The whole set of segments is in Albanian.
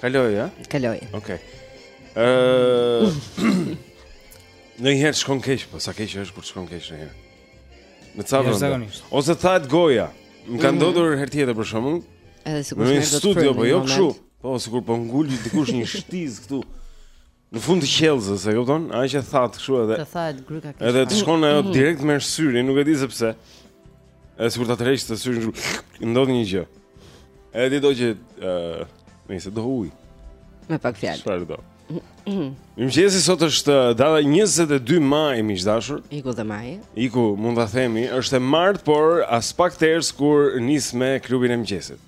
Kaloj, ja? Kaloj. Okej. Ëh. Në një herë shkon keq, po sa keq është kur shkon keq në herë. Në ca vëndë. Ose thahet goja. Më ka mhm. ndodhur herë tjetër për shembull. Edhe në studio, po jo kështu. Po sikur po ngul dikush një shtizë këtu. Në fund të qiellzës, e kupton? Ajo që thahet kështu edhe. Të thahet gryka kështu. Edhe të shkon ajo mhm. direkt me syrin, nuk e di se pse. Edhe sikur ta tërheq syrin, ndodh një gjë. Edhe ti do që ë, nëse do ujë. Me pak fjalë. Çfarë do? Mëngjesi sot është data 22 maj, miq të dashur. Iku dhe maji. Iku, mund ta themi, është e martë, por as pak ters kur nis me klubin e mëngjesit.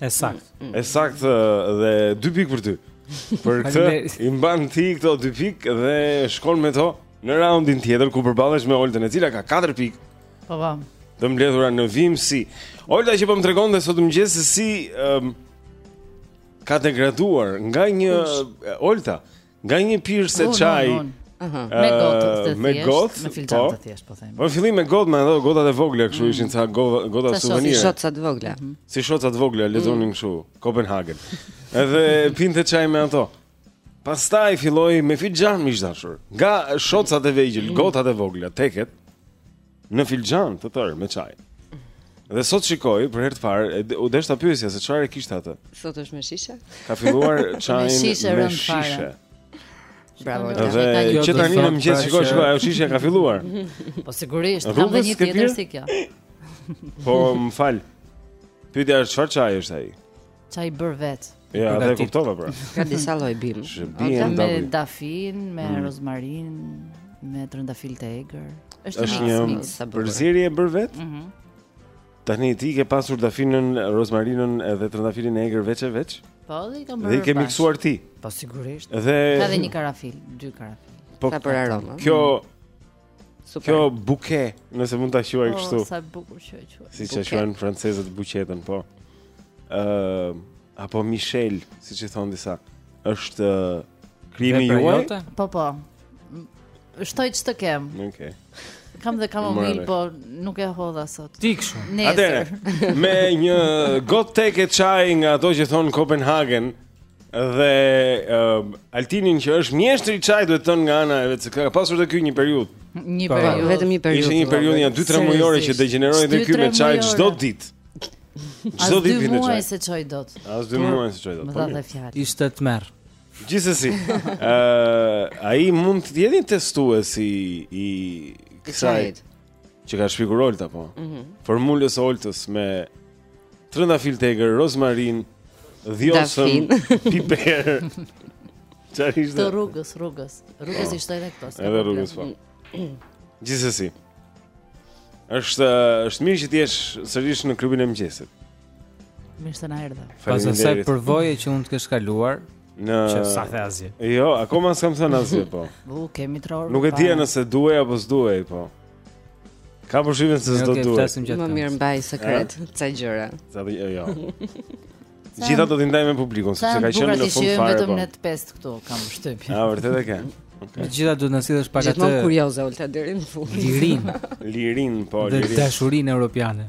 E saktë. Mm. E saktë dhe dy pikë për ty. Për këtë i mban ti këto dy pikë dhe shkon me to në raundin tjetër ku përballesh me Oltën e cila ka 4 pikë. Po po. Të mbledhura në vijim si Olta që po më tregon dhe sot në mëngjes se si um, ka degraduar nga një Olta Nga një pirëse çaj. Me gotë, me gotë, me filxhan po. të thjeshtë po them. Po filloi me gotë, me ato gotat e vogla kështu mm. ishin ca gota suvenire. Si shotsa të vogla. Mhm. Si shotsa të vogla lexonim mm. kështu Copenhagen. Edhe pinte çaj me ato. Pastaj filloi me filxhan miq të dashur. Nga shotsat e vegjël, mm. gotat e vogla, tek. në filxhan të tërë me çaj. Dhe sot shikoj për herë të parë, u desh ta pyesja se çfarë kishte aty. Sot është me shishe? Ka filluar çajin me shishe. Me shishe. Bravo. Dhe që tani në mëngjes shikoj, shikoj, ajo shishe ka filluar. Po sigurisht, kam dhe një tjetër si kjo. Po, më fal. Pyetja është çfarë çaj është ai? Çaj i bërë vetë. Ja, e kuptova pra. Ka disa lloj bimësh. Ata me dafinë, me mm. rozmarinë, me trëndafil të egër. Është një mix se bërë. Përzierje e bërë vetë? Mhm. Tani ti ke pasur dafinën, rozmarinën edhe trëndafilin e egër veç e veç? Po, dhe i kam bërë. Dhe i ke miksuar ti? Po sigurisht. Dhe Ka dhe një karafil, dy karafil. Po për aromë. Kjo Super. Kjo buqetë, nëse mund ta quaj po, kështu. Oh sa bukur që e quaj. Siç e quajnë francezët buqetën, po. Ë uh, apo mishel, siç i thonë disa, është uh, krijimi juaj? Po po. Shtoj ç'të kem. Okej. Okay. Kam dhe kamomil, po nuk e hodha sot. Ti kështu. Atëherë. Me një gotë teke çaj nga ato që thonë Copenhagen, Dhe uh, Altinin që është mjeshtri i çajit duhet thënë nga ana e vet se ka pasur edhe ky një periudhë. Një po, periudhë, vetëm një periudhë. Ishte një periudhë nja 2-3 mujore që degjeneroi edhe ky me çaj çdo ditë. Çdo ditë vinte çaj. As dy muaj s'e çoi dot. As dy muaj s'e çoi dot. Po. Dha fjalë. Ishte tmerr. Gjithsesi, ë ai mund të jetë një testues i i kësaj Që ka shpikur Olta po. Mhm. Mm Formulës Oltës me trëndafil të egër, rozmarin, dhjosën, piper. Çfarë ishte? Të rrugës, rrugës. Rrugës oh. i shtoj edhe këto. Edhe rrugës po. Gjithsesi. Është është mirë që të jesh sërish në klubin e mëngjesit. Mirë se na erdhe. Pas asaj përvoje që mund të kesh kaluar në që s'na the asgjë. Jo, akoma s'kam thënë asgjë po. U kemi tror. Nuk e di nëse duhej apo s'duhej po. Kam përshtypjen se s'do të duhet. Më mirë mbaj sekret ca gjëra. Sa di jo. jo. Gjithato do t'i ndaj me publikun sepse ka qenë në fund fare. Vetëm po. në të pestë këtu kam përshtypjen. Ja, vërtet e ke. Okay. Gjithsesi do të na sillesh pak atë. Gjithmonë kurioze Olta deri në fund. Lirinë. Lirinë po. Dhe dashurinë europiane.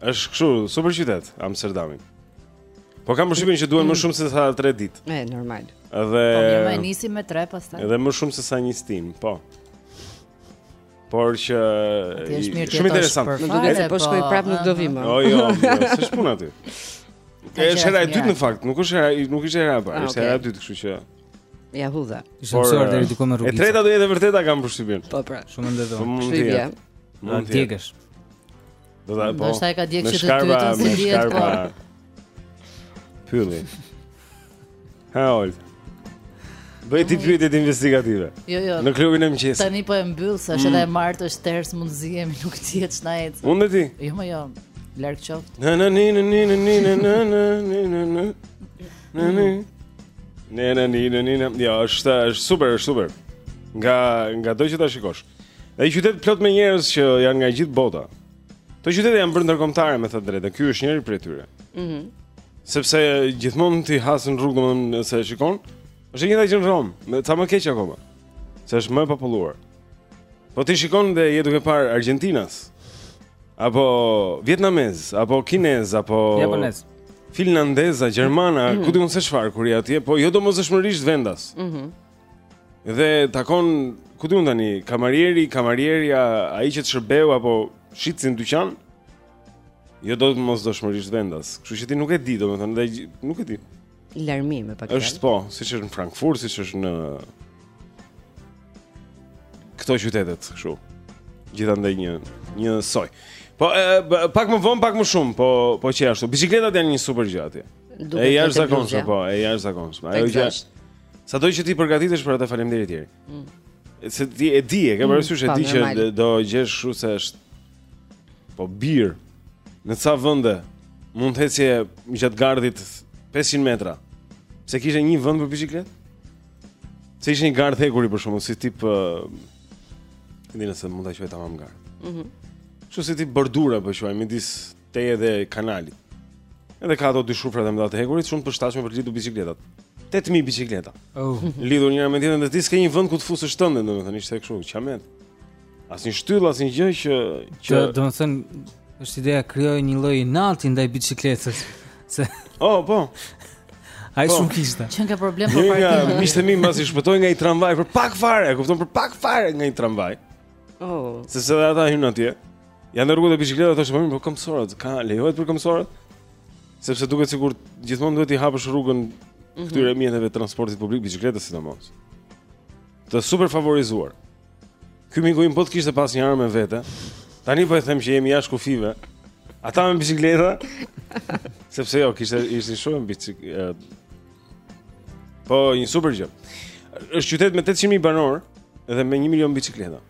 Është kështu, super qytet Amsterdami. Po kam përshtypjen që duhen më shumë se sa 3 ditë. Ë, normal. Dhe Po më më nisim me 3 pastaj. Edhe më shumë se sa një stinë, po. Por qe shumë interesant. Më duket se po, po shkoj prapë nuk do vi më. Jo, jo, jo s'është puna aty. Është hera e dytë në fakt, nuk është hera, nuk ishte hera e parë, ah, është hera e dytë, kështu që Ja hudha. Ishe mësuar deri diku me rrugë. E treta do jetë e vërteta kam përshtypjen. Po pra. Shumë ndërdo. Shumë ndërdo. Mund të djegësh. Do ta po. Është ai ka djegë që të dytën s'dihet po. Pylli. Haul. Bëj ti pyetjet investigative. Jo, jo. Në klubin e mëngjesit. Tani po e mbyll se është edhe e mm. martë është ters mund të zihemi nuk dihet s'na ecën. Unë me ty? Jo, më jo. Larg qoftë. Na na ni ni ni ni ni na na na ni na na. Na ni. Na na ni na ni na. Jo, është është super, është super. Nga nga do që ta shikosh. Ëh. Dhe një qytet plot me njerëz që janë nga gjithë bota. Këto qytete janë bërë ndërkombëtare me thënë të drejtën, ky është njëri prej tyre. Mhm. Mm Sepse gjithmonë ti has në rrugë domethënë nëse e shikon, është e njëjta gjë në Romë, me ca më keq akoma. Se është më e populluar. Po ti shikon dhe je duke parë Argjentinas apo vietnamez apo kinez apo japonez, finlandeza, gjermana, mm -hmm. ku di unë se çfarë kur je atje, po jo domosdoshmërisht vendas. Mhm. Mm Dhe takon, ku di unë tani, kamarieri, kamarierja, ai që të shërbeu apo shitësi në dyqan? Jo domosdoshmërisht vendas. Kështu që ti nuk e di, domethënë, dhe nuk e di. Larmi me fjalë pak. Është po, siç është në Frankfurt, siç është në këto qytetet, kështu. Gjithandej një një soj. Po e, pak më vonë, pak më shumë, po po qe ashtu. Biçikletat janë një super gjë atje. E jashtëzakonshme, po, e jashtëzakonshme. Ajo që Sa do që ti përgatitesh për atë faleminderit tjerë. Mm. Se ti e di, e ke mm, parasysh e po, di që do gjesh shu se është po bir në ca vende mund të ecje gjatë gardhit 500 metra. Se kishe një vend për biçiklet? Se ishte një gardh hekuri për shembull si tip uh, nëse mund ta quaj tamam gardh. Mhm. Mm Kështu si tip bordure po quaj midis teje edhe kanalit. Edhe ka ato dy shufrat e mëdha të hekurit, shumë të përshtatshme për të lidhur biçikletat. 8000 biçikleta. Oh. Lidhur njëra me tjetrën dhe ti s'ke një vend ku të fusësh tënden, domethënë ishte kështu, kiamet. Asnjë shtyllë, asnjë gjë që që domethënë është ideja krijon një lloj inati ndaj biçikletës. Se Oh, po. Ai po. shumë kishte. Që ka problem për parkimin. Ja, miqtë e mi mbase i shpëtoi nga një tramvaj për pak fare, kupton për pak fare nga një tramvaj. Oh. Sepse dhe ata hynë atje Ja në rrugët e bicikletave të shpojnë Për këmbësorët Ku lejohet për këmbësorët Sepse duket sikur Gjithmonë duhet t'i hapësh rrugën mm -hmm. Këtyre mjeteve të transportit publik Bicikletës sidomos Të super favorizuar Ky miku im po të kishte pas një armë me vete Tani po e them që jemi jashtë kufijve Ata me bicikleta Sepse jo, kishte, ishte shumë bicik, Po, një super gjë. Është qytet me 800 mijë banorë dhe me 1 milion bicikleta.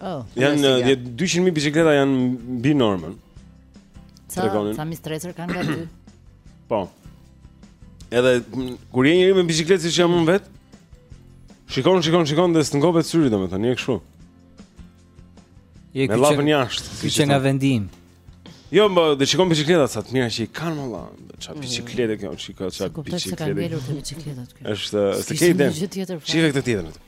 Oh, janë 200 mijë bicikleta janë mbi normën. Sa sa mi stresër kanë nga dy. Po. Edhe kur je njeri me bicikletë siç jam unë vet, shikon, shikon, shikon dhe s'të ngopet syri domethënë, je kështu. Je kështu. Me llapën jashtë. Ky që nga vendim. Jo, më dhe shikon bicikleta sa të mira që i kanë valla. Ça mm. biciklete kjo, shiko ça biciklete. Është s'e ke idenë. Shiko këtë tjetër aty.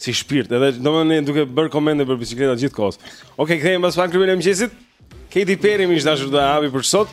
Si shpirt, edhe domethënë duke bër komente për bicikleta gjithkohës. Okej, okay, kthehemi pas pak në klubin e mëngjesit. Katy Perry mish i dashur do hapi për sot.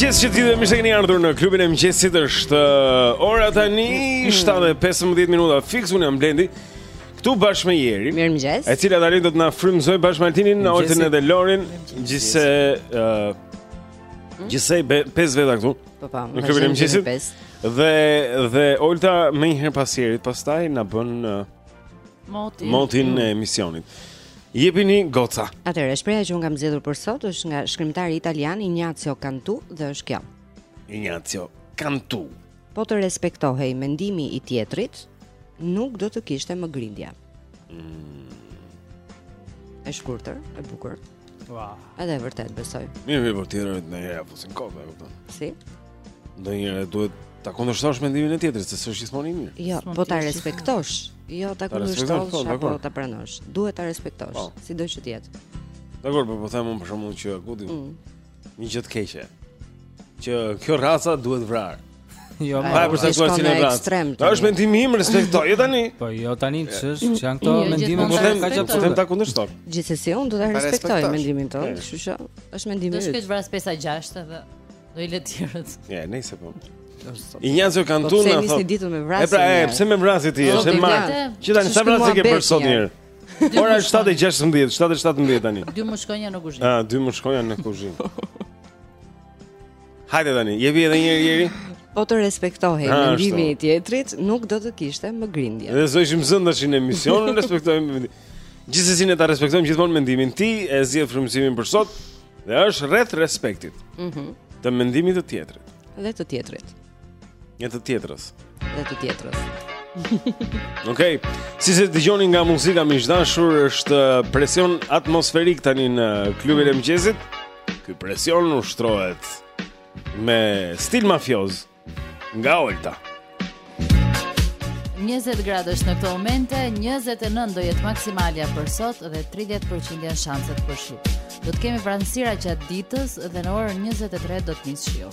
mëngjes që ti dhe mirë se keni ardhur në klubin e mëngjesit është uh, ora tani 7 e 15 mm. minuta fiks unë jam Blendi këtu bashkë me Jerin Mirëmëngjes E cila tani do të na frymëzojë bashkë me Altinin, Oltën edhe Lorin Gjithsej uh Gjithsej, pes veta këtu Po po, në klubin e mëngjesit. Dhe dhe Olta menjëherë pas Jerit, pastaj na bën uh, motin, motin e emisionit. Jepini goca. Atëherë, shprehja që unë kam zgjedhur për sot është nga shkrimtari italian Ignazio Cantu dhe është kjo. Ignazio Cantu. Po të respektohej mendimi i tjetrit, nuk do të kishte më grindje. Mm. E shkurtër, e bukur. Ua. Edhe e vërtet besoj. Mirë, mirë, por tjetër në një apo sin kohë, e kupton. Si? Ndonjëherë duhet ta kundërshtosh mendimin e tjetrit, se s'është gjithmonë i mirë. Jo, po ta respektosh. Jo, ta kundërshtosh po, apo ta pranosh. Duhet ta respektosh, po. sido që të jetë. Dakor, po po them unë për shkakun që ku di. Mm. Një gjë të keqe. Që kjo raca duhet vrarë. Jo, më pa përse thua si në ekstrem. Ta është mendimi im, respektoje tani. Po jo tani, ç'është, që janë këto jo, mendime më shumë ka gjatë. Po them ta kundërshtoj. Gjithsesi unë do ta respektoj mendimin tënd, kështu që është mendimi yt. Do shkoj të vras 5-6 edhe do i lë të tjerët. Ja, nejse po. Injazio po Cantuna thotë. Po pse me vrasje? E pra, e, pse me vrasje ti? Është e marrë. Që tani sa vrasje ke për sot mirë? Ora 7:16, 7:17 tani. Dy mushkonja në kuzhinë. Ah, dy mushkonja në kuzhinë. Hajde tani, jepi edhe një herë Eri. Po të respektohej ah, mendimi i tjetrit, nuk do të kishte më grindje. Ne do ishim zënë dhe në emision, ne respektojmë mendimin. Gjithsesi ne ta respektojmë gjithmonë mendimin. Ti e zgjidh frymëzimin për sot dhe është rreth respektit. Mhm. Mm të mendimit të tjetrit. Dhe të tjetrit. Dhe të tjetrës. Dhe të tjetrës. Okej. Okay. Siç e dëgjoni nga muzika miq të dashur është presion atmosferik tani në klubin e mëngjesit. Ky presion ushtrohet me stil mafioz nga Olta. 20 gradë është në këto momente, 29 do jetë maksimalja për sot dhe 30% janë shanset për shi. Do të kemi vranësira gjatë ditës dhe në orën 23 do të nisë shiu.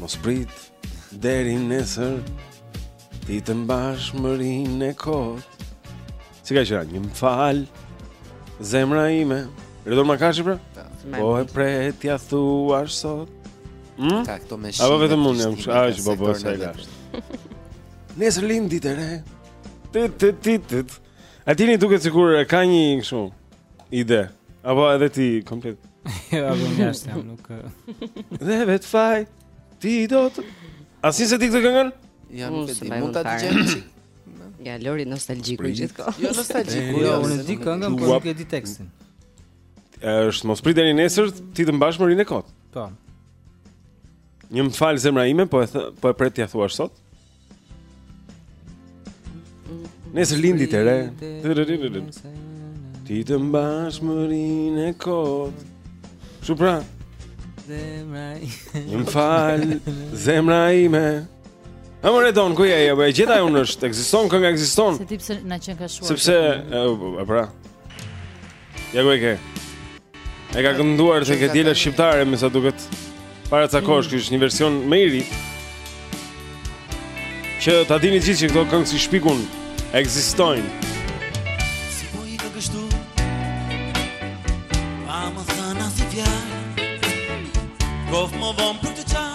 Mos prit deri nesër Ti të mbash mërinë kot Si kaq herë, një më fal Zemra ime Redor ma kashi pra? Po, po e pret t'ia thuash sot mm? Ka këto me shime Apo vetëm unë jam Ajo që po po sa i lasht Nesër lind ditë e re Tit, tit, tit Atij i duket sikur ka një kështu Ide. Apo edhe ti komplet. Ja, do të jesh jam nuk. Dhe vet faj. Ti do të A s'e di ti këtë këngën? Ja, nuk e di. Mund ta dëgjojmë çik. Ja Lori nostalgjiku gjithkohë. Jo nostalgjiku, jo, unë di këngën, por nuk e di tekstin. Është mos prit deri nesër ti të mbash mërinë kot. Po. Një më fal zemra ime, po e thë, po e pret t'ia thuash sot. Nesër lind ditë e re Ti të mbash mërinë kot Shumë pra Zemra ime Më fal Zemra ime Ah more Redon, ku je? Ja, po e gjeta unë është. Ekziston kënga ekziston. Se ti pse na qen ka shuar. Sepse, e pra. Ja ku e ke. E ka kënduar tek e diela shqiptare, me sa duket. Para ca kohësh, mm. është një version më i ri. Që ta dini gjithë që këto këngë s'i shpikëm ekzistojnë. Si po i ka kështu? Pa më thënë asë Kof më vonë për të qanë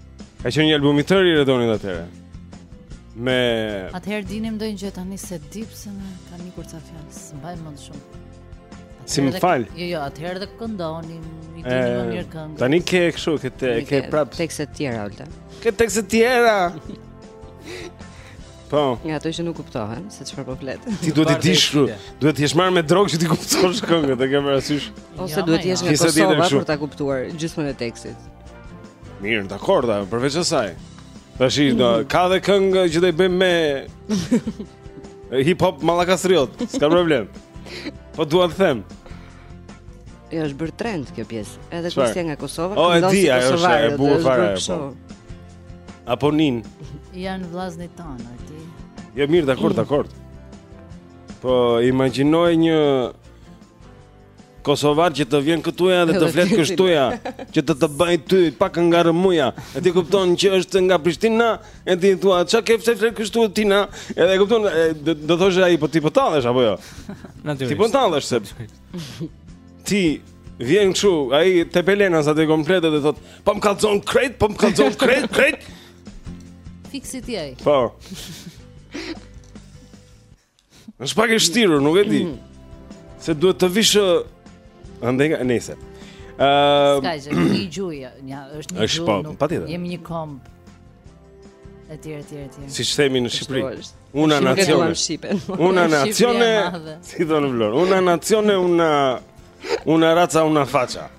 Ka qenë një album i tërë i Redonit atëherë. Me Atëherë dinim ndonjë gjë tani se di pse më kanë ikur ca fjalë, s'mbaj mend shumë. Si më fal. Jo, jo, atëherë i këndonim, i dinim më mirë këngët. Tani ke kështu, ke te, ke prap tekse të tjera ulta. Ke tekse të tjera. Po. Nga ato që nuk kuptohen se çfarë po flet. Ti duhet të dish, duhet të jesh marrë me drogë që t'i kuptosh këngët, e ke parasysh? Ose duhet të jesh nga Kosova për ta kuptuar gjithmonë tekstin. Mirë, dakor, da, përveç asaj. Tash i do, mm. ka dhe këngë që do të bëjmë me hip hop mallakastriot, s'ka problem. Po dua të them. Ja është bërë trend kjo pjesë, edhe kur s'je nga Kosova, oh, e di, ajo është e bukur fare. Po. Apo nin. Janë vllaznit tanë, Arti. Jo mirë, dakord, dakord. Po imagjino një Kosovar që të vjen këtu ja dhe të flet kështu ja, që të të bëj ty pak nga rrëmuja. E ti kupton që është nga Prishtina, e ti thua çka ke pse flet kështu ti na, edhe e kupton do të thoshte ai po ti po tallesh apo jo? Natyrisht. Ti po tallesh se Ti vjen kështu, ai Tepelenas ti komplet dhe thot, "Po më kallzon krejt, po më kallzon krejt, krejt." Fiks si ti ai. Po. Është pak e shtirur, nuk e di. Mm. Se duhet të vishë andej nga nese. Ëm, uh, s'ka gjë, një gjuhë, ja, është një gjuhë. Është po, patjetër. Jemi një komb. Etj etj etj. Siç themi në Shqipëri. Una nacione. Una nacione. Si thonë në Vlorë? Una nacione, una una raca, una faca.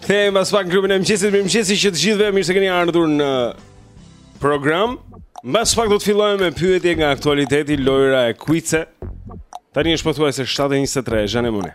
Kthehemi pas pak Klubin e Mëngjesit, mirëmëngjesi të gjithëve mirë se keni ardhur në program. Mbas pak do të fillojmë me pyetje nga aktualiteti, lojra e kuice. Tani është pothuajse 7:23, jeni me ne.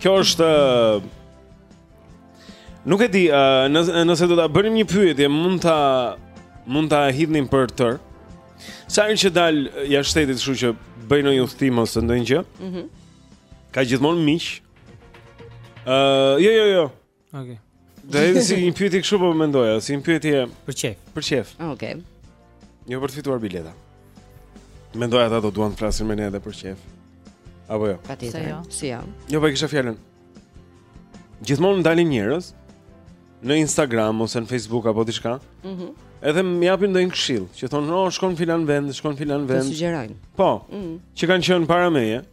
Kjo është Nuk e di, uh, nëse, nëse do ta bënim një pyetje, mund ta mund ta hidhnim për tër. Sa herë që dal jashtë shtetit, kështu që bëj ndonjë udhëtim ose ndonjë gjë. Mhm. Mm ka gjithmonë miq. Ëh, uh, jo jo jo. Okej. Okay. Dhe edhe si një pyetje kështu po mendoja, si një pyetje për qejf. Për qejf. Ah, okej. Okay. Jo për të fituar bileta. Mendoja ata do duan të flasin me ne edhe për qejf. Apo jo. Patjetër. Jo. Si jo. Jo, po e kisha fjalën. Gjithmonë më dalin njerëz në Instagram ose në Facebook apo diçka. Mhm. Mm edhe më japin ndonjë këshill, që thonë, "Oh, shko në filan vend, shko në filan vend." Të sugjerojnë. Po. Mhm. Mm që kanë qenë para meje.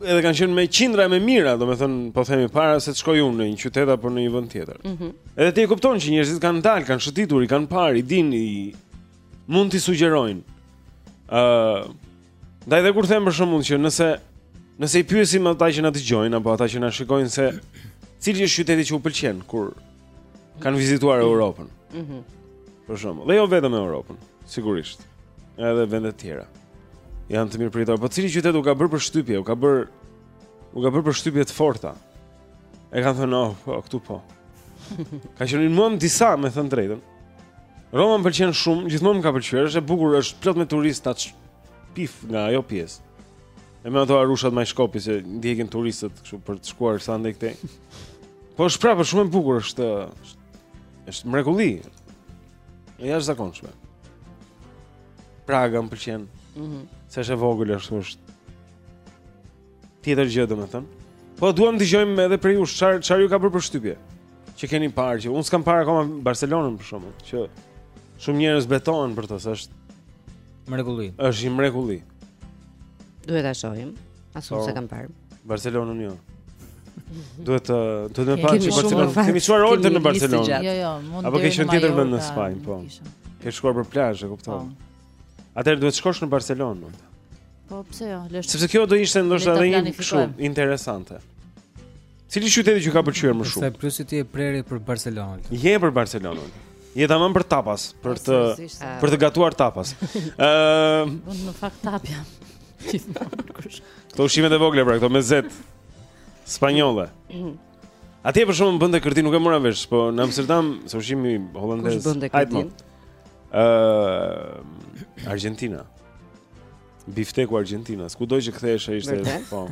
edhe kanë qenë me qindra e me mijëra, domethënë po themi para se të shkoj unë në një qytet apo në një vend tjetër. Mm -hmm. Edhe ti e kupton që njerëzit kanë dalë, kanë shëtitur, i kanë parë, i dinë, i mund t'i sugjerojnë. Ë, uh, ndaj edhe kur them për shembull që nëse nëse i pyesim ata që na dëgjojnë apo ata që na shikojnë se cili është qyteti që u pëlqen kur kanë vizituar Europën. Mhm. Mm për shembull, dhe jo vetëm Europën, sigurisht. Edhe vende të tjera. Janë të mirëpritur, po cili qytet u ka bërë përshtypje, u ka bërë u ka bërë përshtypje të forta. E kanë thënë, "Oh, po, këtu po." Ka qenë mua në disa, me thënë drejtën. Roma më pëlqen shumë, gjithmonë më ka pëlqyer, është e bukur, është plot me turistë tash, pif nga ajo pjesë. E me ato arushat me shkopinj që ndjekin turistët kështu për të shkuar sa andej këtej. Po është prapë shumë e bukur, është është mrekulli. E jashtëzakonshme. Praga më pëlqen. Mhm. Mm se është e vogël ashtu është. Tjetër gjë domethën. Po duam të dëgjojmë edhe për ju çfarë çfarë ju ka bërë përshtypje. Që keni parë që unë s'kam parë akoma Barcelonën për shembull që shumë njerëz betohen për të, se është mrekulli. Është mrekulli. Duhet ta shohësh. As unë po, s'e kam parë. Barcelonën jo. Duhet të të më paçi Barcelonën. Kemi shkuar orën në Barcelonë. Jo, jo, Mondi. A po, ke qenë tjetër vend në Spanjë, po. Ke shkuar për plazh, e kupton. Po. Atëherë duhet të shkosh në Barcelonë, Mond. Po pse jo, lësh. Sepse kjo do ishte ndoshta edhe një kështu interesante. Cili qytet ju ka pëlqyer më shumë? Se plus ti je e prerë për Barcelonën. Je për Barcelonën. Je tamam për tapas, për të për të gatuar tapas. Ëm, uh, në fakt tapja. Këto ushqimet e vogla pra, këto mezet spanjolle. Atje për shembull bënte kërdi, nuk e mora vesh, po në Amsterdam, se ushqimi holandez. Kush bënte kërdi? Ëm, uh, Argentina. Bifteku argjentinas, kudo që kthehesh ai ishte po.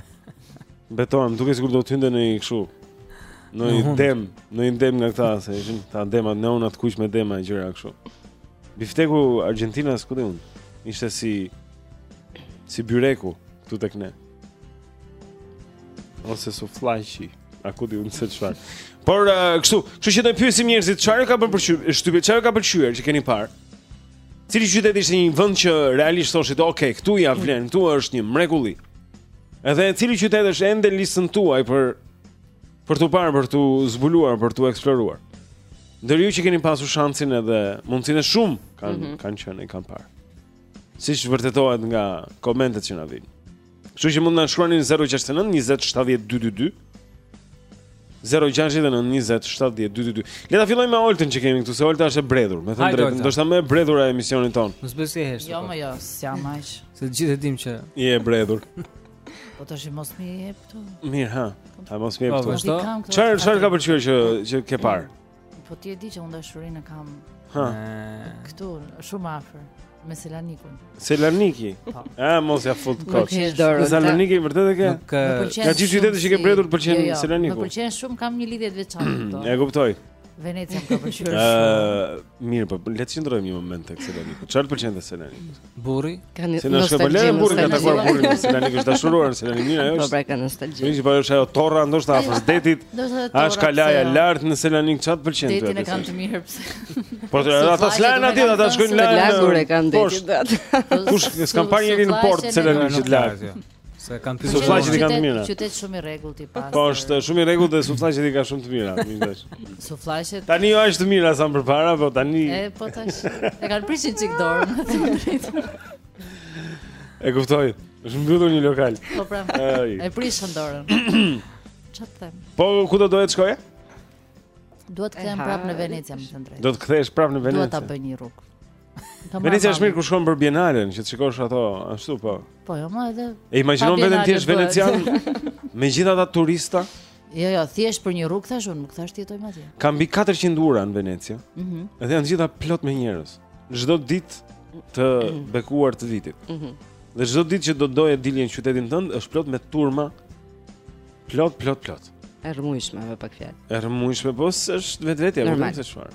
Betohem, dukej sikur do të hyje në një kështu. Në një dem, në një dem nga këta, se ishin tan dema neona të kuq me dema e gjëra kështu. Bifteku argjentinas ku di unë. Ishte si si byreku këtu tek ne. Ose sufllaqi, a ku di unë se çfarë. Por uh, kështu, kështu që të pyesim njerëzit çfarë ju ka bërë përshtypje, çfarë ju ka pëlqyer që keni parë. Cili qytet ishte një vend që realisht thoshit, "Ok, këtu ia vlen, këtu është një mrekulli." Edhe cili qytet është ende listën tuaj për për t'u parë, për t'u zbuluar, për t'u eksploruar. Ndër ju që keni pasur shansin edhe mundësinë, shumë kanë mm -hmm. kanë qenë kanë parë. Siç vërtetohet nga komentet që na vijnë. Kështu që mund të na shkruani në 069 20 70 222. 069 20 70 222. Le ta fillojmë me Oltën që kemi këtu, se Olta është e bredhur, me thënë drejtë, ndoshta më e bredhur e emisionit tonë. Mos bëj si hesht. Jo, po. më jo, s'jam aq. Se të gjithë e dimë që je e bredhur. Po tash mos më jep këtu. Mirë, ha. Tash mos më jep po, këtu. Çfarë çfarë të ka pëlqyer që që ke parë? Po ti e di që unë dashurinë e kam. Ha. Këtu shumë afër me Selanikun. Selaniki. Po. Ë mos ia fut kot. Me Selanikun vërtet e ke? Nuk Nga gjithë qytetet që ke bredhur të pëlqen jo, jo. Selaniku. Më pëlqen shumë, kam një lidhje të veçantë këtu. E kuptoj. Venecia më pëlqen shumë. Ë mirë, po le të qëndrojmë një moment tek Selaniku. Çfarë të pëlqen te Selaniku? Burri. Si na shkoi bëlem burri ka takuar burrin në Selanik është dashuruar në Selanik mirë ajo. Po pra ka nostalgji. Mirë që po është ajo torra ndoshta afër detit. A është kalaja jo. lart në Selanik ça të pëlqen ty. Detin e kanë të mirë pse. Po ata s'lahen aty ata shkojnë lart. Lagur e kanë detin. Kush s'kam parë njeri në port Selanik që lahet. Se kanë të suflaqet i kanë të mira. Qytet shumë i rregullt i pastër. Po është shumë i rregullt dhe suflaqet i kanë shumë të mira, më thësh. Suflaqet. Tani jo aq të mira sa më përpara, po tani. E po tash. E kanë prishur çik dorën. E kuptoj. Është mbyllur një lokal. Po pra. E prishën dorën. Çfarë them? Po ku do të doje të shkoje? Duhet të kthehem prapë në Venecia, me thënë drejt. Do të kthehesh prapë në Venecia. Duhet ta bëj një rrugë. Venecia është mirë kur shkon për bienalen, që të shikosh ato ashtu po. Po, jo, më edhe. E imagjinon veten ti të jesh venecian me gjithë ata turista? Jo, jo, thjesht për një rrugë thashë unë, nuk thashë të jetoj atje. Ka mbi 400 ura në Venecia. Mhm. Mm edhe janë të gjitha plot me njerëz. Çdo ditë të mhm. bekuar të vitit. Mhm. Mm dhe çdo ditë që do të doje të dilje në qytetin tënd është plot me turma. Plot, plot, plot. E rrëmujshme me pak fjalë. E rrëmujshme, po s'është vetvetja, nuk e di çfarë.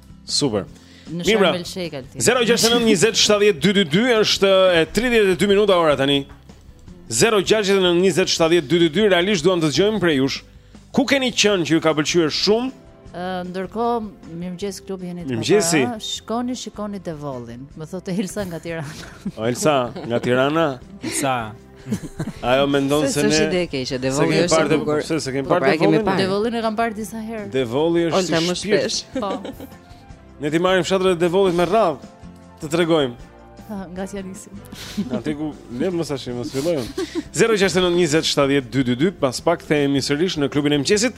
Super. Në Sharm el Sheikh Olti. 0692070222 është 8 e 32 minuta ora tani. 0692070222 realisht duam të dëgjojmë prej jush. Ku keni qenë që ju ka pëlqyer shumë? Ndërkohë, mirëmëngjes Klubi jeni të mirë. Shkoni, shikoni Devollin. Më thotë Elsa nga Tirana. O Elsa, nga Tirana? Elsa. Ajo mendon se ne. S'është ide e keqe, Devolli është i bukur. Se s'e kemi po, parë pra, Devollin. Devollin e kam parë disa herë. Devolli është si më shpesh. Po. Ne t'i marrim fshatrat e Devollit me radhë. Të tregojmë. Nga si Alisim Ate ku le, mos tashi, mos fillojmë 069 20 70 222 Pas pak kthehemi sërish në Klubin e Mëngjesit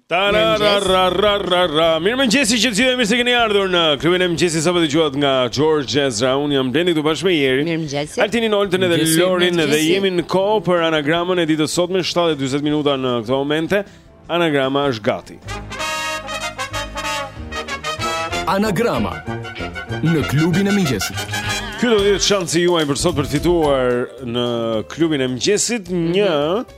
Tarararararara Mirëmëngjesi që të gjithë mirë se keni ardhur në Klubin e mëngjesit sapo dëgjuat nga George Ezra Unë jam Blendi këtu bashkë me Erin Mirëmëngjesi Altinin Oltën edhe Lorin dhe jemi në kohë për anagramën e ditës së sotme 7.20 minuta në këto momente Anagrama është gati Anagrama në Klubin e mëngjesit Ky do të jetë shansi juaj për sot për të fituar në Klubin e mëngjesit një... Mm -hmm.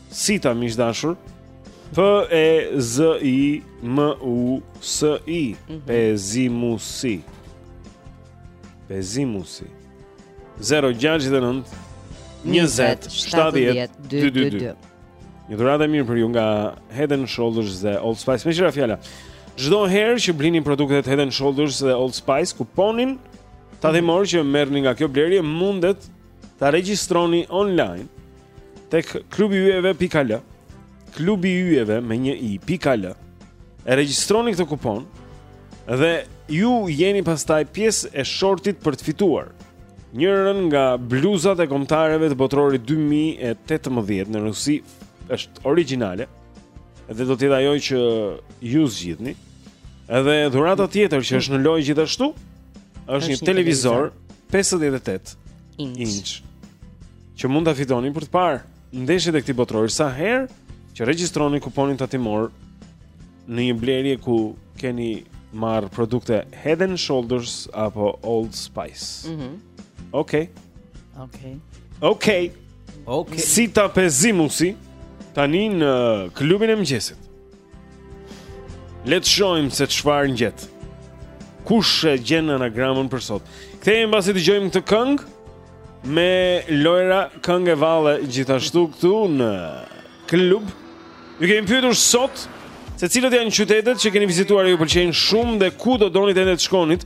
Si ta miq të dashur. P E Z I M U S I. Mhm. Pezimusi. Pezimusi. 069 20 70 222. Një dhuratë e mirë për ju nga Head and Shoulders dhe Old Spice. Meqë ra fjala. Çdo herë që blini produktet Head and Shoulders dhe Old Spice, kuponin tatimor që merrni nga kjo blerje mundet ta regjistroni online tek klubiyjeve.al klubi yjeve me një i pikë al e regjistroni këtë kupon dhe ju jeni pastaj pjesë e shortit për të fituar njërën nga bluzat e kombëtareve të botërorit 2018 në Rusi është origjinale dhe do të jetë ajo që ju zgjidhni edhe dhurata tjetër që është në lojë gjithashtu është një televizor 58 inç. inç. Që mund ta fitoni për të parë ndeshjet e këtij botërori sa herë që regjistroni kuponin tatimor në një blerje ku keni marrë produkte Head and Shoulders apo Old Spice. Mhm. Mm Okej. Okej. Si ta Pezimusi tani në klubin e mëngjesit. Le të shohim se çfarë ngjet. Kush e gjen anagramën për sot? Kthehemi pasi dëgjojmë këtë këngë me lojëra këngë e valle gjithashtu këtu në klub. Ju kemi pyetur sot se cilat janë qytetet që keni vizituar e ju pëlqejnë shumë dhe ku do donit ende të shkonit.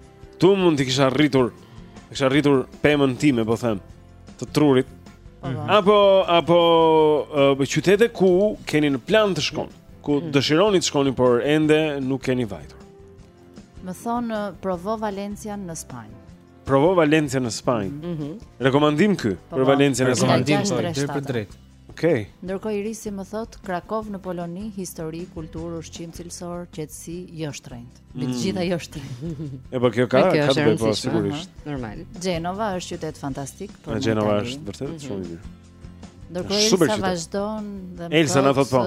Këtu mund të kisha rritur, kisha rritur pemën time, po them, të trurit. Po, po. Apo apo uh, qytete ku keni në plan të shkoni, ku mm. dëshironi të shkoni por ende nuk keni vajtur. Më thonë provo Valencia në Spanjë. Provo Valencia në Spanjë. Mhm. Mm Rekomandim ky po, për po. Valencia në Spanjë. Rekomandim ky për drejt. Okej. Okay. Ndërkohë Irisi më thotë Krakov në Poloni, histori, kulturë, ushqim cilësor, qetësi, jo shtrenjtë. Me të gjitha jo shtrenjtë. E po kjo ka, ka të bëjë po sigurisht. Normal. Genova është qytet fantastik, por Genova është vërtet mhm. shumë i mirë. Ndërkohë Elsa vazhdon dhe më Elsa na thotë po.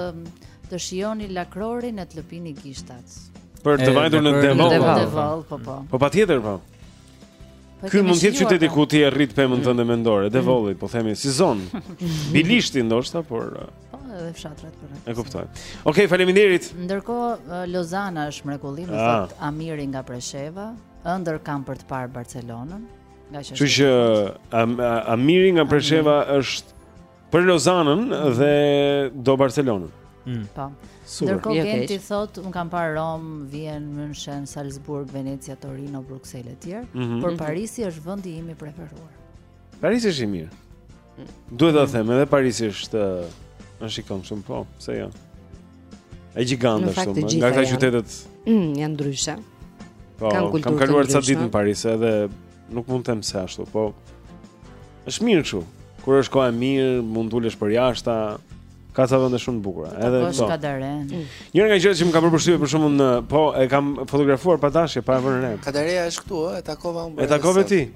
Të shijoni lakrorin e të lëpini gishtat. Për të vajtur në Devoll. Devoll, po po. Po patjetër po. po Ky mund të jetë qyteti ku ti e rrit pemën tënde mendore, Devolli, po themi si zonë. Bilishti ndoshta, por uh, Po, edhe fshatrat po. E kuptoj. Okej, okay, faleminderit. Ndërkohë Lozana është mrekulli, më, ah. thotë Amiri nga Presheva, ëndërr kam për të parë Barcelonën. Kështu që am, Amiri nga Presheva Amiri. është për Lozanën mm. dhe do Barcelonën. Mm. Po. Ndërkohë okay. Genti thotë unë kam parë Romë, Vjenë, München, Salzburg, Venecia, Torino, Bruksel etj. Mm -hmm. Por mhm. Parisi është vendi im i preferuar. Parisi është i mirë. Duhet të them edhe Parisi është, sheh, shikon shumë po, pse jo. E, gjigant është shumë, nga këta qytetet. Mm, janë ndryshe. Po, kam kulturë. Kam kaluar ca ditë në Paris edhe nuk mund të them se ashtu, po është mirë kështu. Kur është koha e mirë, mund të ulesh përjashta. Ka ca vende shumë të bukura, edhe këto. Po, Kadaren. Mm. Një nga gjërat që më ka bërë përshtypje për shkakun, po e kam fotografuar pa dashje, pa vënë re. Kadareja është këtu, ë, e takova unë. E takove ti?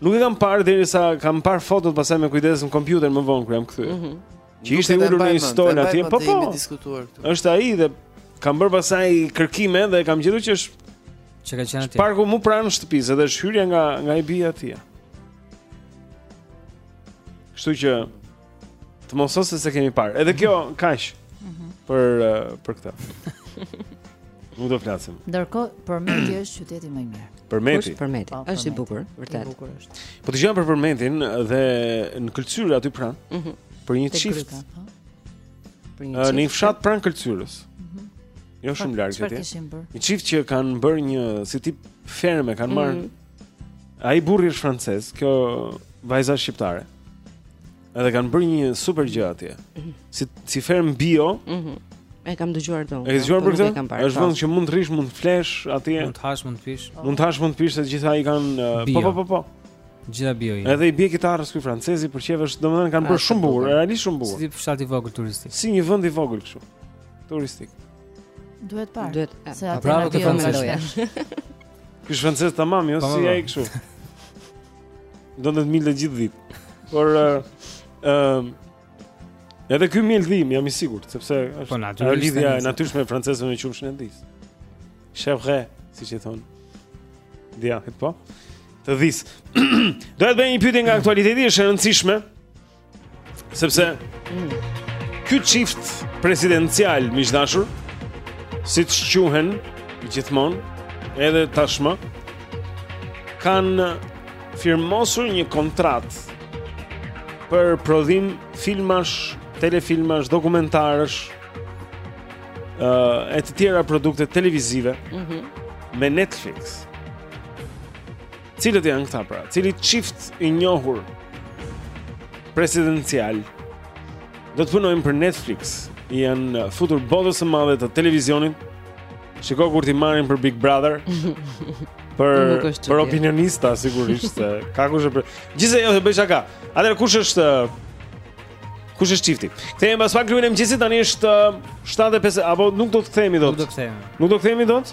Nuk e kam parë derisa kam parë fotot pastaj me kujdes në kompjuter më vonë kur jam kthyer. Mm -hmm. Që ishte ulur në një stol atje, po po. Është ai dhe kam bërë pastaj kërkime dhe kam gjetur që është që ka qenë atje. Parku më pranë shtëpisë dhe është hyrja nga nga i bie atje. Kështu që Të mos thosh se s'e kemi parë. Edhe kjo kaq. Mhm. Për për këtë. Nuk do flasim. Ndërkohë, Përmeti është qyteti më i mirë. Përmeti. Përmeti. Po, është i bukur, vërtet. I bukur është. Po dëgjoja për Përmetin dhe në Këlcyrë aty pranë. Ëh. Mhm. Për një çift. Po. Për një çift. Në një fshat pranë Këlcyrës. Ëh. Mhm. Jo shumë larg atje. Një çift që kanë bërë një si tip ferme, kanë marrë mm -hmm. Ai burri është francez, kjo vajza është shqiptare. Edhe kanë bërë një super gjë atje. Mhm. Si si fermë bio. Mhm. E kam dëgjuar, domethënë. E ke dëgjuar për këtë? Është po. vend që mund të rrish, mund të flesh atje. Mund të hash, mund të pish. Mund të hash, mund të pish se gjithë ai kanë uh, po po po po. Gjithë bio. Edhe i bie kitarës ky francezi për qejf, domethënë kanë bërë shumë bukur, realisht shumë bukur. Si fshat i vogël turistik. Si një vend i vogël kështu. Turistik. Duhet parë. Duhet. Pra, te francezi. Ky francez tamam, jo si ai kështu. Do të mjelë gjithë ditën. Por ë uh, edhe ky mjel dhi, jam i sigurt, sepse është po, ajo lidhja e natyrshme e francezëve me qumështin e dhisë. Chevre, siç e thonë. Dhia, eh po. Të dhisë. Do të bëj një pyetje nga aktualiteti, është e rëndësishme. Sepse ky çift presidencial miq të dashur, siç quhen gjithmonë, edhe tashmë kanë firmosur një kontratë për prodhim filmash, telefilmash, dokumentarësh, ë e të tjera produkte televizive. Mhm. Mm me Netflix. Cilët janë këta pra? Cili çift i njohur presidencial do të punojë për Netflix? Janë futur në botën e madhe të televizionit. Shiko kur t'i marrin për Big Brother. Për për opinionista sigurisht. Ka kush e për. Gjithsesi jo, bëj shaka. Atëherë kush është Kush është çifti? Kthehemi pas pak klubi i mëngjesit tani është 75 apo nuk do të kthehemi dot. Nuk do të kthehemi. Nuk do të kthehemi dot.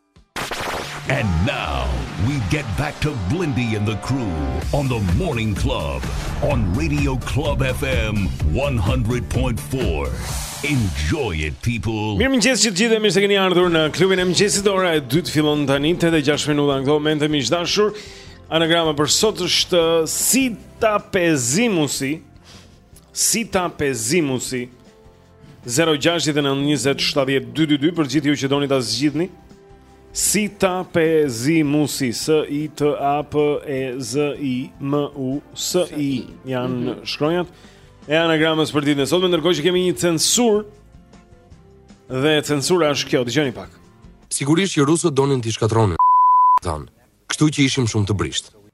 And now we get back to Blendi and the crew on the Morning Club on Radio Club FM 100.4. Enjoy it people. Mirëmëngjes të gjithë mirë se keni ardhur në klubin e mëngjesit. Ora e dytë fillon tani 8:06 minuta në këtë moment miq të dashur. Anagrama për sot është Sita Pezimusi. Sita Pezimusi. 0692070222 për gjithë ju që doni ta zgjidhni. Si ta pe zi musi s i t a p e z i m u s i janë mm -hmm. shkronjat e anagramës për ditën e sotme ndërkohë që kemi një censurë dhe censura është kjo dëgjoni pak. Sigurisht që rusët donin t'i shkatërronin. Tanë. Kështu që ishim shumë të brishtë.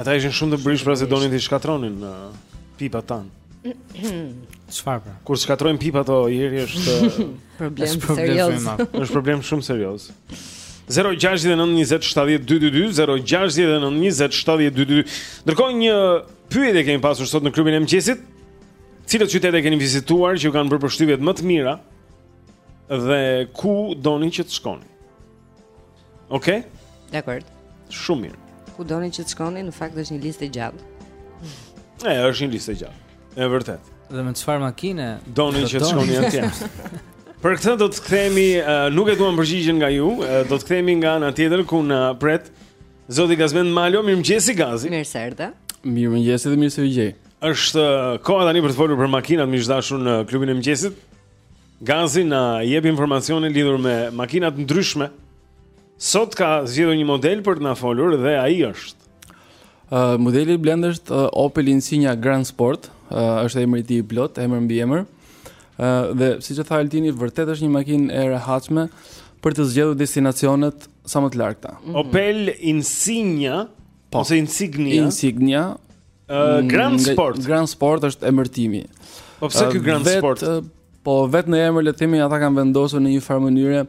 Ata ishin shumë të brishtë pra se donin t'i shkatërronin pipat tanë. Çfarë pra? Kur shkatërrojnë pipat o ieri është problem serioz. Është problem shumë serioz. 0692070222 0692070222 Ndërkohë një pyetje kemi pasur sot në klubin e mëngjesit. Cilat qytete keni vizituar që ju kanë bërë përshtypjet më të mira dhe ku doni që të shkoni? Okej. Okay? Dakord. Shumë mirë. Ku doni që të shkoni, në fakt është një listë e gjatë. E, është një listë e gjatë. E vërtetë. Dhe me çfarë makine doni që të shkoni atje? Për këtë do të kthehemi, nuk e duam përgjigjen nga ju, do të kthehemi nga ana tjetër ku na pret Zoti Gazmend Malo, mirëmëngjes Gazi. Mirë se erdhe. Mirëmëngjes dhe mirë se ju gjej. Është koha tani për të folur për makinat miq të dashur në klubin e mëngjesit. Gazi na jep informacione lidhur me makina të ndryshme. Sot ka zgjedhur një model për të na folur dhe ai është uh, modeli Blendi është uh, Opel Insignia Grand Sport, uh, është emri i tij i plotë, emër mbiemër. Uh, dhe siç e tha Altini, vërtet është një makinë e rehatshme për të zgjedhur destinacionet sa më të largta. Mm -hmm. Opel Insignia Po. Ose insignia. Insignia. Uh, Grand mm, Sport. Grand Sport është emërtimi. Po pse ky Grand vet, Sport? Po vetë në emër le të themi ata kanë vendosur në një farë mënyre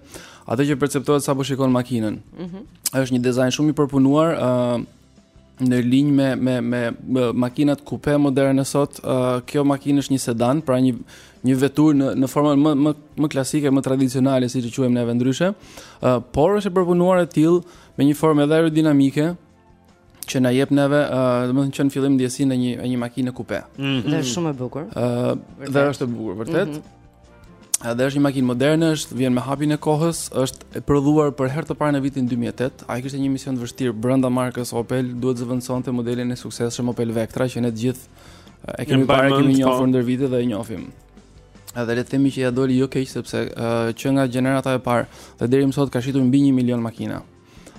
atë që perceptohet sapo shikon makinën. Ëh. Mm është një dizajn shumë i përpunuar, ëh, uh, në linjë me me me, me makinat kupe moderne sot. Ëh, uh, kjo makinë është një sedan, pra një një veturë në në formën më më më klasike, më tradicionale siç e quajmë neve ndryshe. Ëh, uh, por është e përpunuar e tillë me një formë edhe aerodinamike që na jep neve, uh, domethënë që në fillim ndjesinë e një, e një makine kupe. Mm -hmm. Dhe është shumë e bukur. Ëh, uh, dhe është e bukur, vërtet. Mm -hmm. Edhe është një makinë moderne, është vjen me hapin e kohës, është e prodhuar për herë të parë në vitin 2008. Ai kishte një mision të vështirë brenda markës Opel, duhet të zëvendësonte modelin e suksesshëm Opel Vectra që ne të gjithë e kemi parë, kemi njohur ndër vite dhe e njohim. Edhe le të themi që ia doli jo keq sepse uh, që nga gjenerata e parë dhe deri më sot ka shitur mbi 1 milion makina.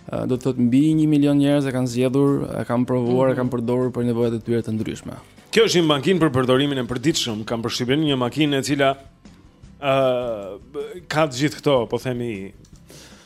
Uh, do të thotë mbi 1 milion njerëz e kanë zgjedhur, e kanë provuar, mm -hmm. e mhm. kanë përdorur për nevojat e tyre të ndryshme. Kjo është një makinë për përdorimin e përditshëm, kam përshtypjen një makinë e cila ë uh, ka të gjitha këto, po themi,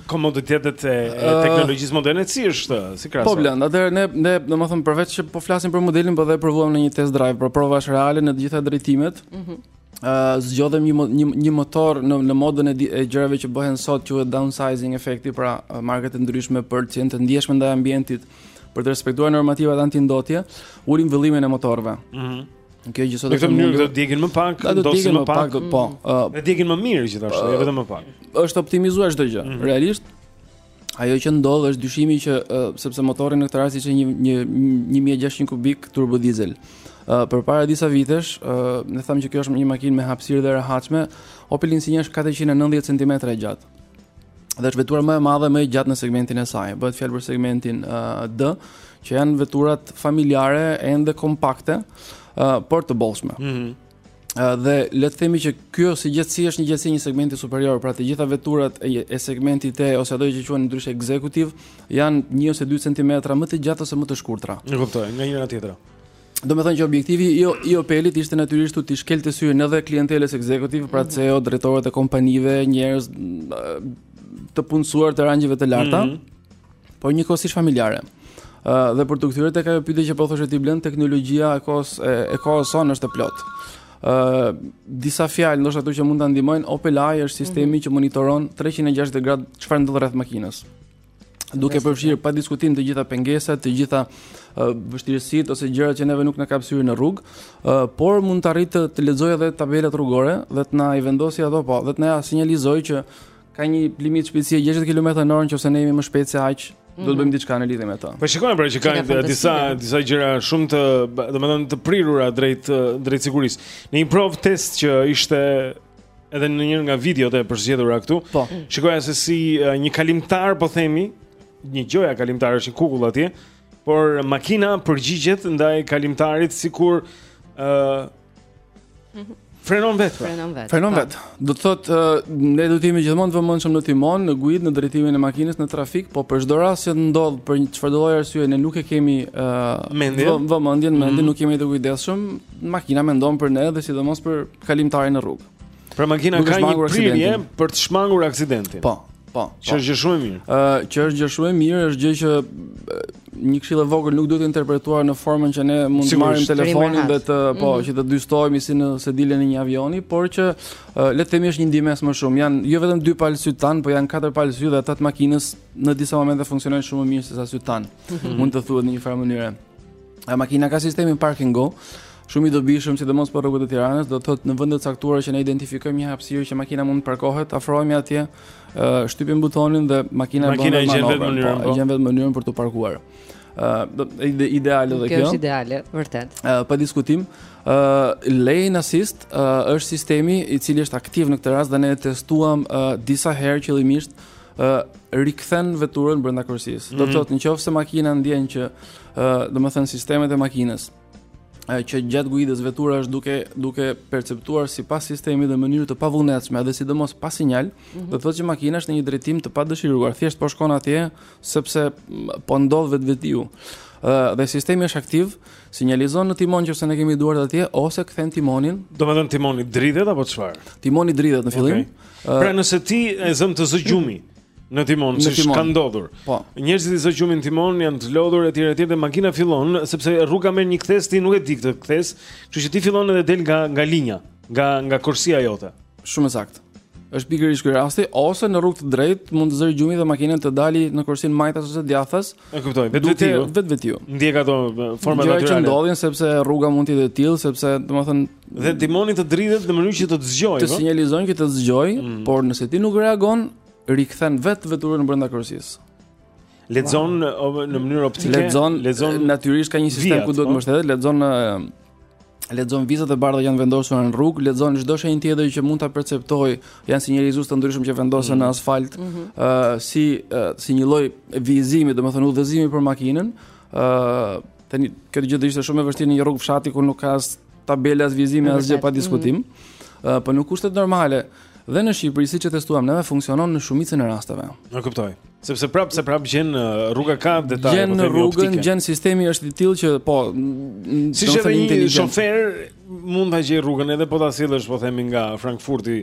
komoditetet e, e teknologjisë moderne si është si krahasim. Po Blend, atëherë ne ne domethënë përveç që po flasim për modelin, po dhe e provuam në një test drive, pra prova është reale në të gjitha drejtimet. Ëh. Mm Uh, zgjodhem një, një, një motor në, në modën e, e gjërave që bëhen sot që është downsizing efekti pra markat e ndryshme për të qenë të ndjeshme ndaj ambientit për të respektuar normativat anti-ndotje, ulin vëllimin e motorëve. Mhm. Mm Kjo gjë sot është mënyrë të djegin më pak, do të djegin më pak, do po. Ë djegin më mirë gjithashtu, jo vetëm më pak. Është optimizuar çdo gjë. Mhm. Realisht ajo që ndodh është dyshimi që sepse motori në këtë rast ishte një një 1600 kubik turbo diesel. Përpara disa vitesh, ne thamë që kjo është një makinë me hapësirë dhe e rehatshme, Opel Insignia është 490 cm e gjatë. Dhe është vetura më e madhe më e gjatë në segmentin e saj. Bëhet fjalë për segmentin uh, D, që janë veturat familjare ende kompakte, uh, por të bollshme. Mhm. Mm dhe le të themi që kjo si gjatësi është një gjatësi e një segmenti superior, pra të gjitha veturat e, e segmentit E ose ato që quhen ndryshe ekzekutiv janë 1 ose 2 cm më të gjata ose më të shkurtra. E kuptoj, nga njëra tjetra. Domethënë që objektivi i, i Opelit ishte natyrisht t'i shkelte syrin edhe klientelës ekzekutive, pra mhm. CEO, drejtorë të kompanive, njerëz të punësuar të rangjeve të larta, mm -hmm. por njëkohësisht familjare. Uh, dhe për t'u kthyer tek ajo pyetje që po thoshe ti Blend, teknologjia e kohës e, e kohës sonë është e plot. Ë uh, disa fjalë ndoshta ato që mund ta ndihmojnë Opel Eye është sistemi mm -hmm. që monitoron 360 gradë çfarë ndodh rreth makinës. duke përfshirë pa diskutim të gjitha pengesat, të gjitha vështirësitë ose gjërat që neve nuk na kap syri në rrugë, por mund të arrijë të, të lexojë edhe tabelat rrugore dhe të na i vendosë ato po, dhe të na sinjalizojë që ka një limit shpejtësie 60 km/h nëqoftëse ne jemi më shpejt se aq, mm -hmm. do të mhm. bëjmë diçka në lidhje me to. Po shikojmë pra që kanë disa disa gjëra shumë të, domethënë të prirura drejt drejt sigurisë. Në një provë test që ishte edhe në një nga videot e përzgjedhura këtu. Po. Shikoja se si uh, një kalimtar po themi, një gjoja kalimtar është një kukull atje, por makina përgjigjet ndaj kalimtarit sikur ë uh, mhm. Frenon vetë. Pra. Frenon vetë. Frenon po. vetë. Do të thotë uh, ne do të jemi gjithmonë vëmendshëm në timon, në guidë, në drejtimin e makinës, në trafik, po për çdo rast që ndodh për çfarëdo lloj arsye ne nuk e kemi uh, vëmendjen, mendjen mm -hmm. nuk jemi të kujdesshëm, makina mendon për ne dhe sidomos për kalimtarin në rrugë. Pra makina ka një prirje për të shmangur aksidentin. Po. Po. Që po. është gjë shumë e mirë. Ë, uh, që është gjë shumë e mirë, është gjë që një këshillë e vogël nuk duhet interpretuar në formën që ne mund të marrim telefonin dhe të po, mm -hmm. që të dystohemi si në sedilen e një avioni, por që uh, le të themi është një ndihmës më shumë. Janë jo vetëm dy palë sytë tanë, por janë katër palë sy dhe ato të makinës në disa momente funksionojnë shumë më mirë sesa sytë tanë. Mm -hmm. Mund të thuhet në njëfarë mënyre. A makina ka sistemin parking go, shumë i dobishëm, sidomos për rrugët e Tiranës, do të thotë në vende të caktuara që ne identifikojmë një hapësirë që makina mund të parkohet, afrohemi atje, shtypim butonin dhe makina, makina bën manovra, po, mënyrën, po. gjen vetë mënyrën për të parkuar. Ë ide, ideale dhe kjo. Kjo është ideale, vërtet. Ë pa diskutim, ë uh, lane assist uh, është sistemi i cili është aktiv në këtë rast dhe ne e testuam uh, disa herë qëllimisht ë uh, rikthen veturën brenda korsisë. Mm -hmm. Do të mhm. thotë nëse makina ndien që ë, domethënë sistemet e makinës që gjatë guidës vetura është duke duke perceptuar sipas sistemit në mënyrë të pavullnetshme dhe sidomos pa sinjal, mm -hmm. do të thotë që makina është në një drejtim të padëshiruar, thjesht po shkon atje sepse po ndodh vetvetiu dhe sistemi është aktiv, sinjalizon në timon nëse ne kemi duart atje ose kthen timonin. Domethënë timoni dridhet apo çfarë? Timoni dridhet në fillim. Okay. Pra nëse ti e zëmë të zë gjumi, Në timon, në timon. si ka ndodhur. Po. Njerëzit i zë gjumi në timon, janë të lodhur etj etj dhe makina fillon sepse rruga merr një kthesë ti nuk e di këtë kthesë, kështu që ti fillon edhe del nga nga linja, nga nga korsia jote. Shumë saktë. Është pikërisht ky rasti ose në rrugë të drejtë mund të zërë gjumi dhe makina të dalë në korsinë majtas ose djathtas. E kuptoj, vetvetiu. Vetvetiu. Ndjek ato forma natyrale. Gjëra që ndodhin sepse rruga mund të jetë e tillë sepse domethënë Dhe timoni të dridhet në mënyrë që të zgjojë. Të sinjalizon që të zgjojë, mm -hmm. por nëse ti nuk reagon, rikthen vetë veturën brenda korsisë. Lexon wow. në mënyrë optike. Lexon, lexon natyrisht ka një sistem ku duhet të po. mbështetet, lexon lexon vizat e bardha që janë vendosur në rrugë, lexon çdo shenjë tjetër që mund ta perceptojë, janë sinjalizues të ndryshëm që vendosen mm. në asfalt, ëh mm -hmm. uh, si uh, si një lloj vizimi, domethënë udhëzimi për makinën, ëh uh, tani këtë gjë do ishte shumë e vështirë në një rrugë fshati ku nuk ka as Tabela as vizimi asgjë, pa diskutim. Mm. Po në kushtet normale dhe në Shqipëri siç e testuam neve funksionon në shumicën e rasteve. E kuptoj. Sepse prapëseprapë gjen rruga ka detaje gjen po themi rrugën, optike. Gjen sistemi është i tillë që po si çdo një shofer mund ta gjejë rrugën edhe po ta sillesh po themi nga Frankfurti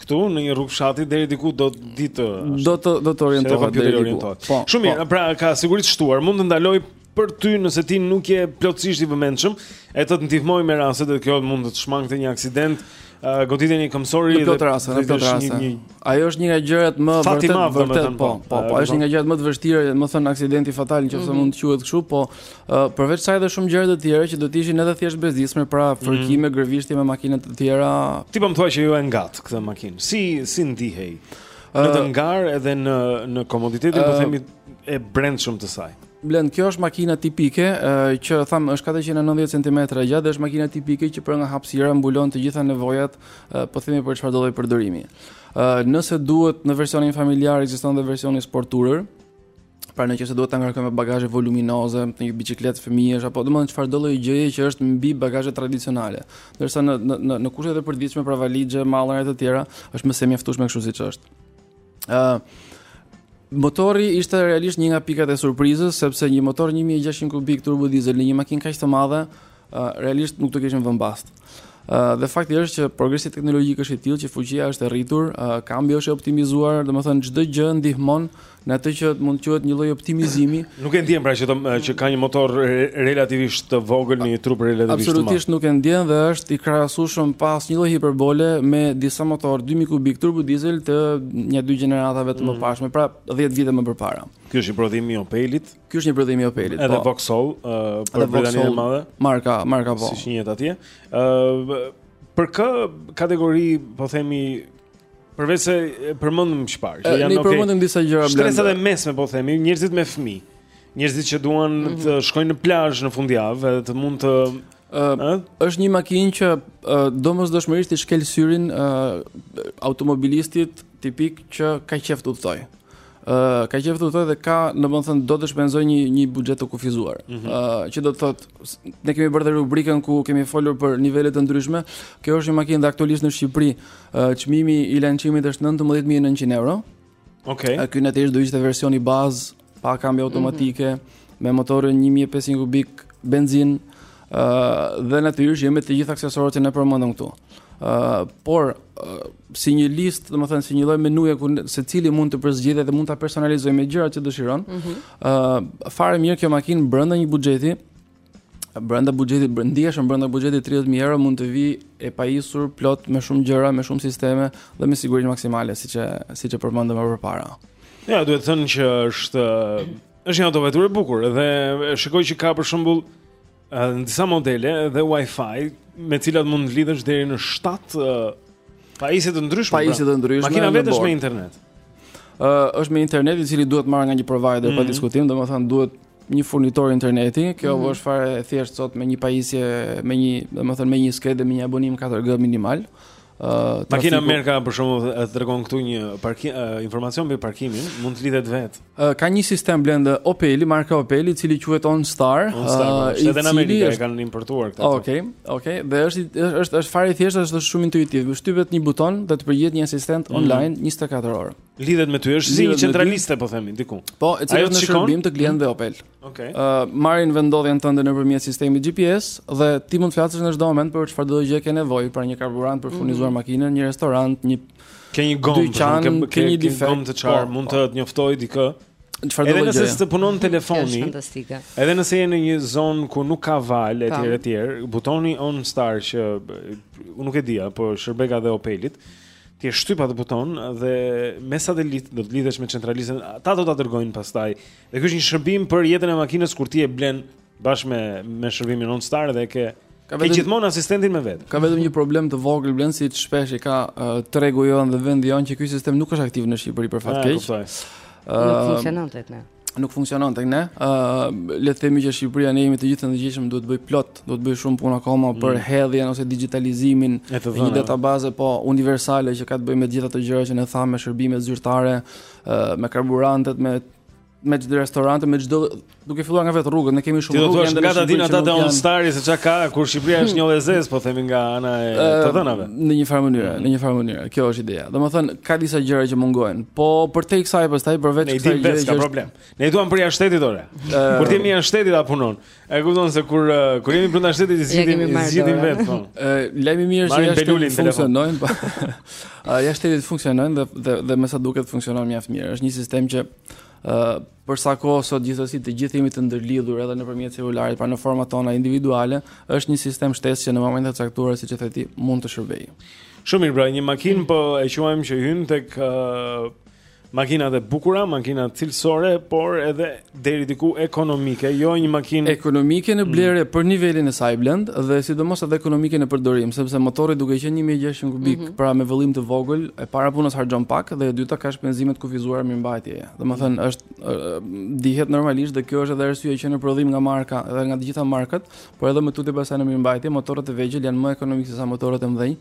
këtu në një rrugë fshati deri diku do të ditë do të do të orientohet deri diku. Po, Shumë mirë, po. pra ka sigurisht shtuar, mund të ndalojë për ty nëse ti nuk je plotësisht i vëmendshëm, e të të ndihmojë me raste dhe kjo mund të të shmangte një aksident, uh, goditje një këmbësori dhe plot raste, dhe plot raste. Një, një... Ajo është një nga gjërat më Fatima, vërtet, vërtet, vërtet, po, po, po, po, është një nga gjërat më të vështira, domethënë aksidenti fatal në qoftë mm -hmm. mund të quhet kështu, po uh, përveç saj dhe shumë gjëra të tjera që do të ishin edhe thjesht bezdisme, pra mhm. fërkime, mm -hmm. gërvishtje me makina të tjera. Ti po më thua që ju e ngatë këtë makinë. Si si ndihej? Në të ngarë edhe në në komoditetin, uh, po themi e brendshëm të saj. Blend, kjo është makina tipike, siç thamë është 490 cm e gjatë dhe është makina tipike që për nga hapësira mbulon të gjitha nevojat, po themi për çfarëdo lloj përdorimi. Nëse duhet në versionin familjar ekziston dhe versioni sport tourer, pra në qoftë se duhet të ngarkojmë bagazhe voluminoze, të një biçikletë fëmijësh, apo domethënë çfarëdo lloj gjëje që është mbi bagazhe tradicionale. Ndërsa në, në, në, në kushtet e përditshme, pra valixhe, mallra e të tjera, është më se e mjaftueshme kështu siç është. Ë uh, Motori ishte realisht një nga pikat e surprizës sepse një motor 1600 kubik turbo diesel në një makinë kaq të madhe uh, realisht nuk do kishim vënë bast. Uh, dhe fakti është që progresi teknologjik është i tillë që fuqia është e rritur, uh, kambi është i optimizuar, domethënë çdo gjë ndihmon në atë që mund të quhet një lloj optimizimi, Nuk e ndjen pra që të, që ka një motor relativisht të vogël në një trup relativisht të madh. Absolutisht nuk e ndjen dhe është i krahasueshëm pa asnjë lloj hiperbole me disa motorë 2000 kubik turbo diesel të nja dy gjeneratave të mm. mëparshme, pra 10 vite më përpara. Ky është një prodhim i Opelit. Ky është një prodhim i Opelit. Edhe po. Vauxhall, uh, për Britaninë e Madhe. Marka, marka po. Siç njihet atje. Ë uh, për kë kategori, po themi Përveç se përmendëm çfarë, që janë okay. Ne përmendëm disa gjëra Blendi. Shtresat e mesme po themi, njerëzit me fëmijë. Njerëzit që duan mm -hmm. të shkojnë në plazh në fundjavë dhe të mund të ë është një makinë që domosdoshmërisht i shkel syrin automobilistit tipik që ka qejf të udhëtojë. Ë ka qejf të udhëtojë dhe ka, domethënë do të shpenzojë një një buxhet të kufizuar. Ë mm -hmm. uh, që do të thotë ne kemi bërë dhe rubrikën ku kemi folur për nivele të ndryshme. Kjo është një makinë dhe aktualisht në Shqipëri uh, çmimi i lançimit është 19900 euro. Okej. Okay. Ky natyrisht do ishte versioni bazë pa kambi mhm. automatike mm -hmm. me motorin 1500 kubik benzinë Ë dhe natyrisht me të gjithë aksesorët që ne përmendëm këtu. Ë por si një listë, domethënë si një lloj menuje ku secili mund të përzgjedhë dhe mund ta personalizojë me gjërat që dëshiron. Ë mm -hmm. fare mirë kjo makinë brenda një buxheti, brenda buxhetit ndjeshëm brenda buxhetit 30000 euro mund të vi e pajisur plot me shumë gjëra, me shumë sisteme dhe me sigurinë maksimale siç e siç e përmendëm më parë. Ja, duhet thënë që është Është një autoveturë e bukur dhe shikoj që ka për shembull në disa modele dhe Wi-Fi me të cilat mund të lidhesh deri në 7 pajisje të ndryshme. Pra. Pajisje të ndryshme. Makina vetë është me internet. Ë është me internet i cili duhet marrë nga një provider pa mhm. diskutim, domethënë duhet një furnitor interneti, kjo mhm. është fare e thjeshtë sot me një pajisje, me një, domethënë me një skedë, me një abonim 4G minimal. Uh, Makina trafiku... Merr për shembull e tregon këtu një parkim uh, informacion mbi parkimin, mund të lidhet vet. Uh, ka një sistem Blendi Opel, marka Opel, i cili quhet OnStar, On Star, uh, i cili Amerika, është... kanë importuar këtë. Okej, okay, okej, okay. dhe është është është, është fare i thjeshtë, është shumë intuitiv. Ti shtyp një buton dhe të përgjigjet një asistent mm. online 24 orë. Lidhet me ty, është si një centraliste po themi diku. Po, e cila është në shërbim të klientëve Opel. Okay. Uh, marrin vendodhjen tënde nëpërmjet sistemit GPS dhe ti mund të flasësh në çdo moment për çfarëdo gjë ke nevojë, pra një karburant për furnizuar mm -hmm. makinën, një restorant, një ke një gomë, dyqan, ke, ke, ke një defekt, gomë të çarë, po, mund po. të të njoftojë dikë. Çfarëdo gjë. Edhe nëse s'të punon telefoni. Fantastike. Edhe nëse je në një zonë ku nuk ka valë etj etj, butoni OnStar që unë nuk e di, po shërbimi i Opelit ti shtyp atë buton dhe me satelit do të lidhesh me centralisten. Ata do ta dërgojnë pastaj Dhe ky është një shërbim për jetën e makinës kur ti e blen bashkë me me shërbimin OnStar dhe ke ka vetëm, gjithmonë asistentin me vet. Ka vetëm një problem të vogël Blendi siç shpesh i ka uh, tregu jonë dhe vendi jonë që ky sistem nuk është aktiv në Shqipëri për fat keq. Nuk funksionon tek ne. Nuk funksionon tek ne. Ë uh, le të themi që Shqipëria ne jemi të gjithë të vetëdijshëm duhet të bëjë plot, duhet të bëjë shumë punë akoma mm. për hedhjen ose digjitalizimin e një databaze po universale që ka të bëjë me të gjitha ato gjëra që ne thamë shërbime zyrtare, uh, me karburantet, me me çdo restorant, me çdo duke filluar nga vetë rrugët, ne kemi shumë rrugë ende. Ti do të thuash nga ata të OnStar-it se çka ka, kur Shqipëria është një hmm. lezes, po themi nga ana e të dhënave. Në një farë mënyre, në një farë mënyre. Kjo është ideja. Domethënë ka disa gjëra që mungojnë. Po përtej kësaj pastaj përveç kësaj gjë që është problem. Ne e duam për jashtë shtetit ore. Kur ti jemi jashtë shtetit apo punon. E kupton se kur kur jemi brenda shtetit i zgjidhim i zgjidhim vetë po. Lajmi i mirë që jashtë shtetit funksionojnë. Po. Jashtë shtetit funksionojnë dhe dhe dhe me sa duket funksionon mjaft mirë. Është një sistem që ë për sa kohë sot gjithsesi të gjithë jemi të ndërlidhur edhe nëpërmjet celularit, pra në format tona individuale, është një sistem shtesë që në momente të caktuara siç e the ti mund të shërbejë. Shumë mirë, pra një makinë po e quajmë që hyn tek Makinat e bukura, makinat cilësore, por edhe deri diku ekonomike, jo një makinë ekonomike në blerje mm. për nivelin e saj Blend dhe sidomos edhe ekonomike në përdorim, sepse motorri duke qenë 1600 kubik, mm -hmm. pra me vëllim të vogël, e para e punës harxhon pak dhe e dyta ka shpenzimet kufizuara në mirëmbajtje. Domethënë është dihet normalisht dhe kjo është edhe arsye që në prodhim nga marka dhe nga të gjitha markat, por edhe më tutje pastaj në mirëmbajtje, motorët e vegjël janë më ekonomikë se sa motorët e mëdhenj.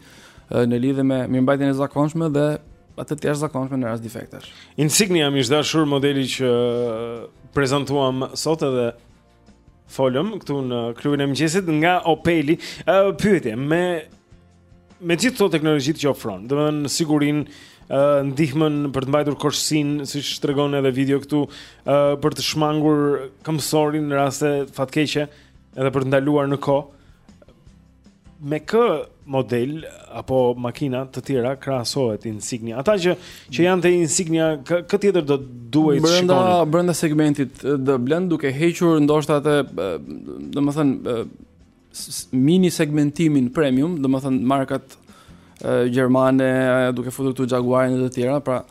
në lidhje me mirëmbajtjen e zakonshme dhe atë të jashtëzakonshme në rast defektesh. Insignia miq të dashur modeli që prezantuam sot edhe folëm këtu në klubin e mëngjesit nga Opeli. Uh, pyetje me me gjithë këto teknologji që ofron, domethënë sigurinë, uh, ndihmën për të mbajtur korsinë, siç tregon edhe video këtu, uh, për të shmangur këmbësorin në raste fatkeqe, edhe për të ndaluar në kohë. me kë model apo makina të tjera krahasohet Insignia? Ata që që janë te Insignia, kë tjetër do duhej të shikonin? Brenda brenda segmentit D Blend duke hequr ndoshta atë, domethënë mini segmentimin premium, domethënë markat gjermane, duke futur këtu Jaguarin dhe të tjera, pra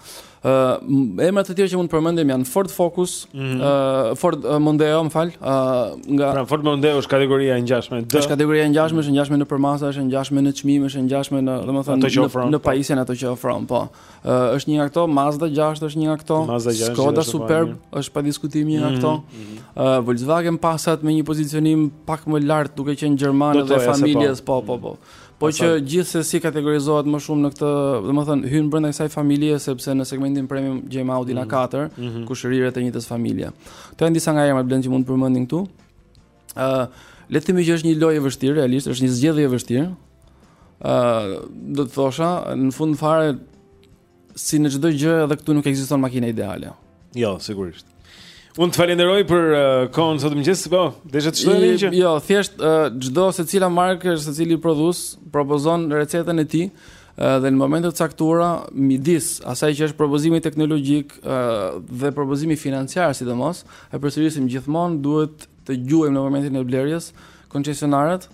uh, emra të tjerë që mund të përmendim janë Ford Focus, mm -hmm. uh, Ford uh, Mondeo, më fal, uh, nga pra, Ford Mondeo është kategoria e ngjashme. Është kategoria e ngjashme, është ngjashme në përmasa, është ngjashme në çmim, është ngjashme në, domethënë, në, ofron, në po. pajisjen ato që ofron, po. Uh, është një nga këto, Mazda 6 është një nga këto, Mazda 6, Skoda Superb është pa diskutim një nga mhm, këto. Mm -hmm. uh, Volkswagen Passat me një pozicionim pak më lart duke qenë gjermane dhe familjes, po, po, po. Mm -hmm. Po që gjithsesi kategorizohet më shumë në këtë, domethënë hyn brenda kësaj familje sepse në segmentin premium gjejmë Audi mm. A4, mm -hmm. kushërirë të së njëjtës familje. Këto janë disa nga emrat Blend që mund të përmendim këtu. Ë, uh, le të themi që është një lojë e vështirë, realisht është një zgjedhje e vështirë. Ë, uh, do të thosha, në fund fare Si në çdo gjë, edhe këtu nuk ekziston makina ideale. Jo, sigurisht. Unë të falenderoj për uh, kohën sot në mëngjes, po, desha të shtoj një. Jo, thjesht uh, çdo uh, secila markë, secili prodhues propozon recetën e tij uh, dhe në momente të caktuara midis asaj që është propozimi teknologjik uh, dhe propozimi financiar sidomos, e përsërisim gjithmonë duhet të gjuajmë në momentin e blerjes koncesionarët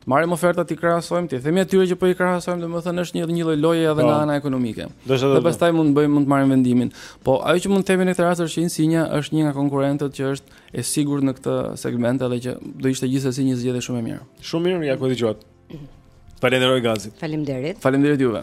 Të marrim oferta, t'i krahasojmë, t'i themi atyre që po i krahasojmë, domethënë është një një lloj loje edhe nga po. ana ekonomike. Dhe pastaj mund të bëjmë mund të marrim vendimin. Po ajo që mund të themi në këtë rast është që Insignia është një nga konkurrentët që është e sigurt në këtë segment edhe që do ishte gjithsesi një zgjedhje shumë e mirë. Shumë mirë, ja ku e dëgjuat. Faleminderit Gazi. Faleminderit. Faleminderit juve.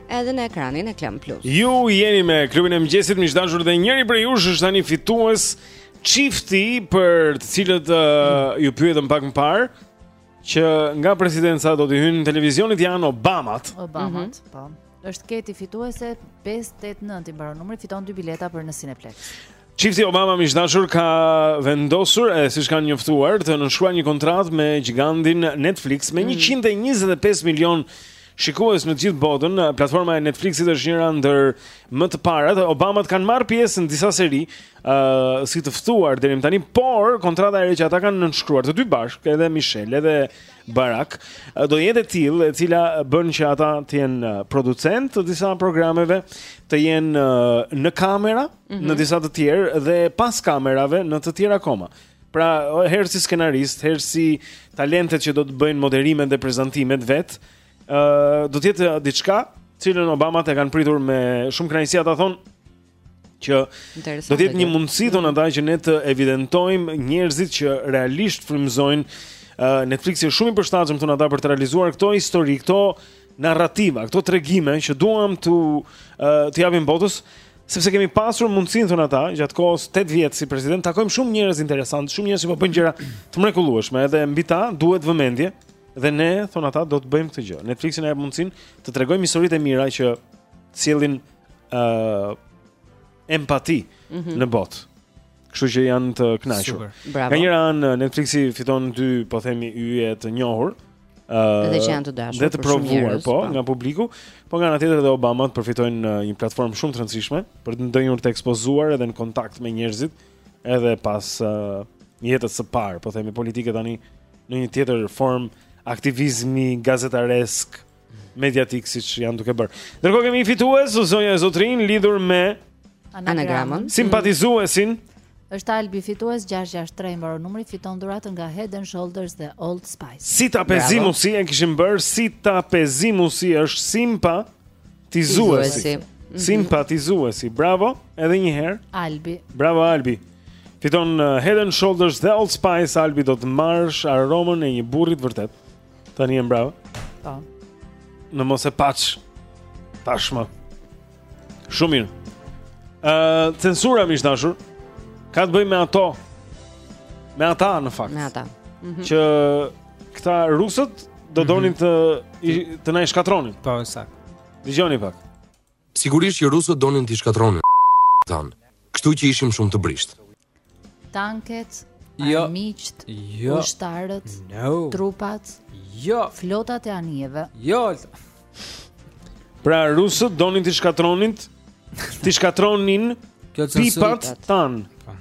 edhe në ekranin e Klan Plus. Ju jeni me klubin e mëngjesit, miq të dashur dhe njëri prej jush është tani fitues çifti për të cilët uh, ju pyetëm pak më parë që nga presidenca do të hyjnë televizionit janë Obamat. Obamat, mm -hmm. po. Është Keti fituese 589 i mbaron numri, fiton dy bileta për në Cineplex. Çifti Obama miq të dashur ka vendosur, e, siç kanë njoftuar, të nënshkruajë një kontratë me gjigantin Netflix me 125 milion shikues në të gjithë botën. Platforma e Netflixit është njëra ndër më të parat. Obamat kanë marrë pjesë në disa seri, ë, si të ftuar deri më tani, por kontrata e re që ata kanë nënshkruar të dy bashkë, edhe Michelle, edhe Barack, ë, do jetë e tillë, e cila bën që ata të jenë ë, producentë të disa programeve, të jenë ë, në kamera, mm -hmm. në disa të tjerë dhe pas kamerave në të tjera akoma. Pra, herë si skenarist, herë si talentet që do të bëjnë moderimet dhe prezantimet vetë, ë uh, do të jetë uh, diçka, të cilën Obamat e kanë pritur me shumë kënaqësi ata thonë që do të jetë një mundësi thonë mhm. ata që ne të evidentojmë njerëzit që realisht frymëzojnë uh, Netflix-i është shumë i përshtatshëm thonë ata për të realizuar këto histori, këto narrativa, këto tregime që duam të uh, të japim botës Sepse kemi pasur mundësinë thonë ata gjatë kohës 8 vjet si president, takojmë shumë njerëz interesantë, shumë njerëz që po bëjnë gjëra të mrekullueshme, edhe mbi ta duhet vëmendje dhe ne thonë ata do të bëjmë këtë gjë. Netflixi na jep mundësinë të tregojmë historitë e mira që sjellin ë uh, empati mm -hmm. në botë. Kështu që janë të kënaqur. Super. Bravo. Nga njëra anë Netflixi fiton dy, po themi, yje të njohur. Ëh, dhe që janë të dashur. Dhe të provuar, po, po, nga publiku. Po nga ana tjetër edhe Obamat përfitojnë një platformë shumë të rëndësishme për të ndenjur të ekspozuar edhe në kontakt me njerëzit, edhe pas uh, jetës së parë, po themi politike tani në një tjetër formë aktivizmi gazetaresk, uh, mediatik siç janë duke bërë. Ndërkohë kemi një fitues, zonja e zotërinj lidhur me anagramën. Simpatizuesin është Albi fitues 663 mbaron numri fiton dhuratën nga Head and Shoulders dhe Old Spice. Sitapezimusi e kishim bërë, sitapezimusi është simpatizuesi. Mhm. Simpatizuesi. Bravo, edhe një herë. Albi. Bravo Albi. Fiton uh, Head and Shoulders dhe Old Spice Albi do të marrësh aromën e një burri të vërtetë. Tani jam bravo. Po. Në mos e paç tashmë. Shumë mirë. Ë, uh, censura miq të dashur ka të bëjë me ato. Me ata në fakt. Me ata. Mm -hmm. Që këta rusët do mhm. donin të të na i shkatërronin. Po, saktë. Dëgjoni pak. Sigurisht që rusët donin t'i shkatërronin tanë. Kështu që ishim shumë të brishtë. Tanket, jo. armiqt, jo. ushtarët, no. trupat, jo. flotat e anijeve. Jo. Pra rusët donin të shkatërronin, të shkatërronin pipat tanë. Po.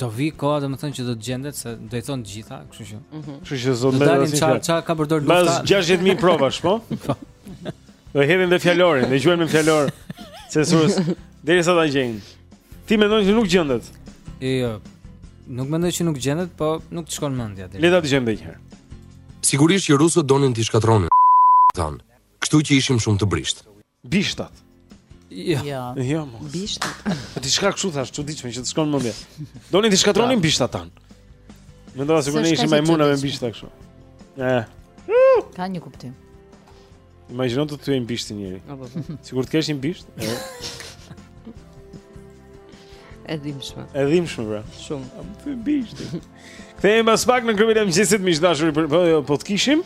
Do vijë koha domethënë që do të gjendet se do i thonë të gjitha, kështu që. Mhm. Kështu që do dalin ça ça ka përdor lufta. Mbas 60000 provash, po? po. Do hedhin dhe fjalorin, dhe gjuajnë me fjalor censurës, derisa ta gjejnë. Ti mendon se nuk gjendet? Jo. Nuk mendoj që nuk gjendet, po nuk të shkon mendja deri. Le ta dëgjojmë edhe një herë. Sigurisht që rusët donin t'i shkatërronin tanë. Kështu që ishim shumë të brishtë. Bishtat. Jo. Jo, jo mos. Bishtat. Po diçka kështu thashë, çuditshme që të shkon mendja. Donin t'i shkatërronin bishtat tanë. Mendova se kur ne ishim majmuna me bishta kështu. Ëh. Ka një kuptim. Imagjino të thyejë bishtin njëri. Po. Sikur të kesh një bisht? E dhimbshme. E dhimbshme pra. Shumë. Kam thy bishti. Kthehemi pas pak në klubin e mëngjesit miq të dashur, po po, po të kishim.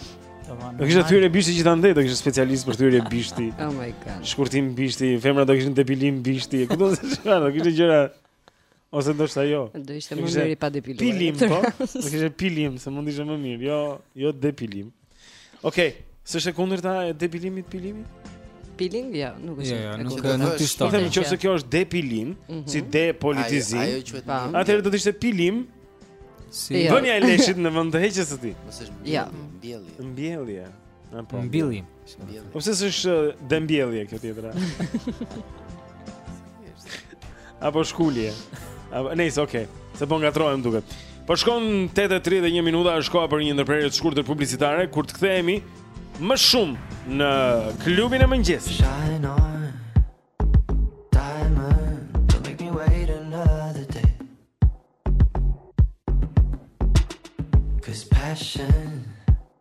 Do kishte thyerje bishti gjithandej, do kishte specialist për thyerje bishti. Oh my god. Shkurtim bishti, femra do kishin depilim bishti. Ku do të thosh, do kishte gjëra Ose ndoshta jo. Do ishte më mirë pa depiluar. Pilim po. Do kishte pilim, se mund të ishte më mirë. Jo, jo depilim. Okej, okay, s'është e kundërta e depilimit pilimi? Pilim, jo, nuk është. Jo, jo, nuk është. Nuk është. Po them nëse kjo është depilim, mm -hmm. si depolitizim. Ajo quhet. Po. Atëherë do të ishte pilim. Si. Jo. Vënia e leshit në vend të heqjes së tij. Mos është. Jo. Mbjellje. Mbjellje. Po, mbjellje. Po pse s'është dembjellje kjo tjetra? Apo shkulje. Apo nejse, okay. Se po ngatërrohem duket. Po shkon 8:31 minuta, është koha për një ndërprerje të shkurtër publicitare kur të kthehemi më shumë në klubin e mëngjesit. Shine on.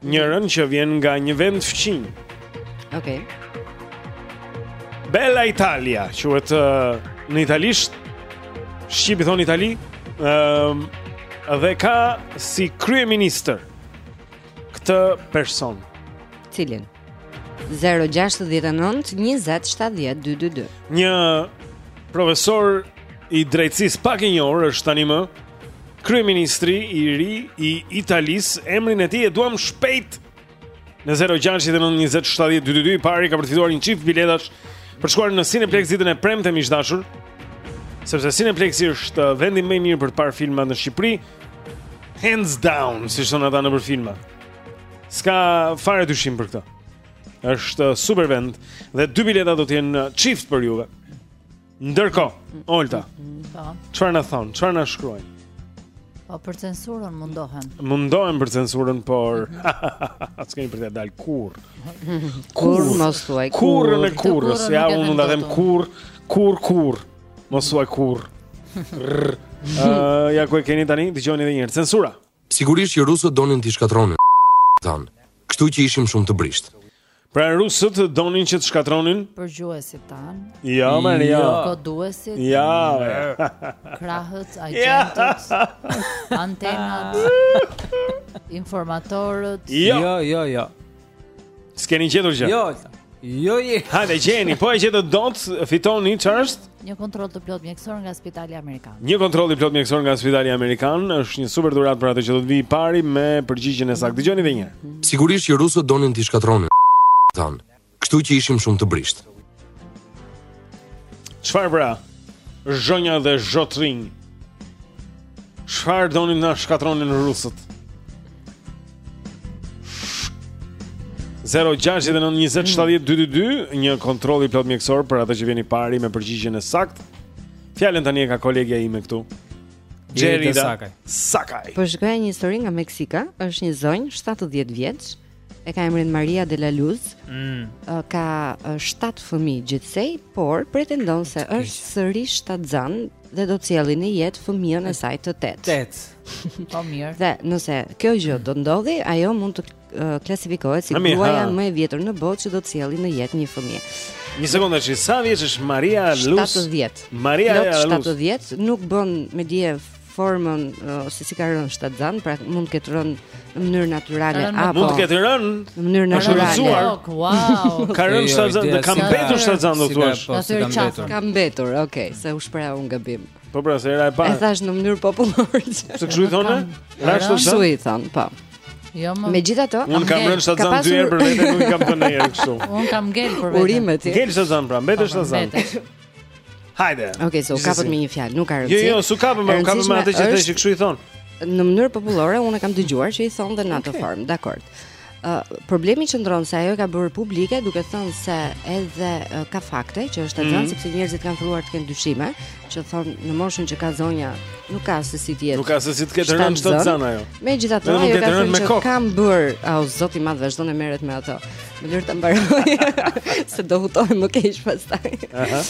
Njërën që vjen nga një vend fqinj. Okej. Okay. Bella Italia, quhet uh, në italisht. Shqip i thonë Itali. Ëm uh, dhe ka si kryeministër këtë person. Cilin? 069 20 70 222. Një profesor i drejtësisë pak i njohur është tanimë kryeministri i ri i Italisë, emrin e tij e duam shpejt. Në 0692070222 i pari ka përfituar një çift biletash për të shkuar në Cineplex ditën e premte miq të dashur. Sepse Cineplexi është vendi më i mirë për të parë filma në Shqipëri. Hands down, siç thonë ata nëpër filma. S'ka fare dyshim për këtë. Është super vend dhe dy bileta do të jenë çift për juve. Ndërkohë, Olta. Po. Çfarë na thon? Çfarë na shkruajnë? Po për censurën mundohen. Mundohen për censurën, por s'kemi për të dal kurr. Kurr mos thuaj. Kurrën e kurrës, ja unë mund ta them kurr, kurr kurr. Mos thuaj kurr. Ëh, ja ku e keni tani, dëgjoni edhe një herë. Censura. Sigurisht që rusët donin t'i shkatronin tanë. Kështu që ishim shumë të brishtë. Pra rusët donin që të shkatronin përgjuesit tan. Jo, më jo. jo. Koduesit. Jo. Ja. Krahët, agjentët. Ja. Antenat. Informatorët. Jo, jo, jo. jo. S'keni gjetur gjë. Jo. Jo je. Hajde gjeni, po e gjetët do fitoni çfarë është? Një kontroll të plot mjekësor nga Spitali Amerikan. Një kontroll i plot mjekësor nga Spitali Amerikan është një super dhuratë për atë që do të vijë i pari me përgjigjen e saktë. Dëgjoni edhe një herë. Sigurisht që rusët donin t'i shkatronin. Tan. Kështu që ishim shumë të brisht. Çfarë pra? Zonja dhe zotërinj. Çfarë donin na shkatronin rusët? 0692070222 një kontroll i plot mjekësor për atë që vjen i pari me përgjigjen e saktë. Fjalën tani e ka kolegja ime këtu. Jeri Sakaj. Sakaj. Po shikoja një histori nga Meksika, është një zonjë 70 vjeç. e ka emrin Maria de la Luz. Mm. Ka 7 fëmijë gjithsej, por pretendon se është sërish shtatzan dhe do të sjelli në jetë fëmijën e saj të tetë. Tetë. Po mirë. Dhe nëse kjo gjë do ndodhi, ajo mund të klasifikohet si gruaja më e vjetër në botë që do të sjelli në jetë një fëmijë. Një sekondë që sa vjeç është Maria Luz? 70. Maria Luz 70 nuk bën me dije formën ose si ka rënë shtatzan, pra mund të ketë rënë në mënyrë natyrale apo mund të ketë rënë në mënyrë natyrale. Wow. Ka rënë jo, shtatzan, po, ka mbetur shtatzan do thua. Po, do të thotë ka mbetur. Okej, se u shpreha un gabim. Po pra, se hera e parë. E thash në mënyrë popullore. Se kështu i thonë? Ra shtatzan kshu i thonë, po. Jo më. Megjithatë, un kam rënë shtatzan dy herë për vete, nuk kam thënë ndonjëherë kështu. Un kam ngel për vete. Urimet. Ngel shtatzan pra, mbetesh shtatzan. Hajde. Okej, okay, s'u kapët me një fjalë, nuk ka rëndësi. Jo, jo, s'u kapëm, u kapëm me atë që thënë që kshu i thon. Në mënyrë popullore unë kam dëgjuar që i thon dhe në atë okay. formë, dakor. Ë uh, problemi qëndron se ajo e ka bërë publike duke thënë se edhe uh, ka fakte që është ajo mm -hmm. sepse njerëzit kanë filluar të kenë dyshime, që thon në moshën që ka zonja nuk ka se si të jetë. Nuk ka se si të ketë rënë shtatzan ajo. Megjithatë ajo ka thënë që kam bër, o zot i madh vazhdon e merret me ato. Lër ta mbaroj. Se do hutohem më keq pastaj. Aha.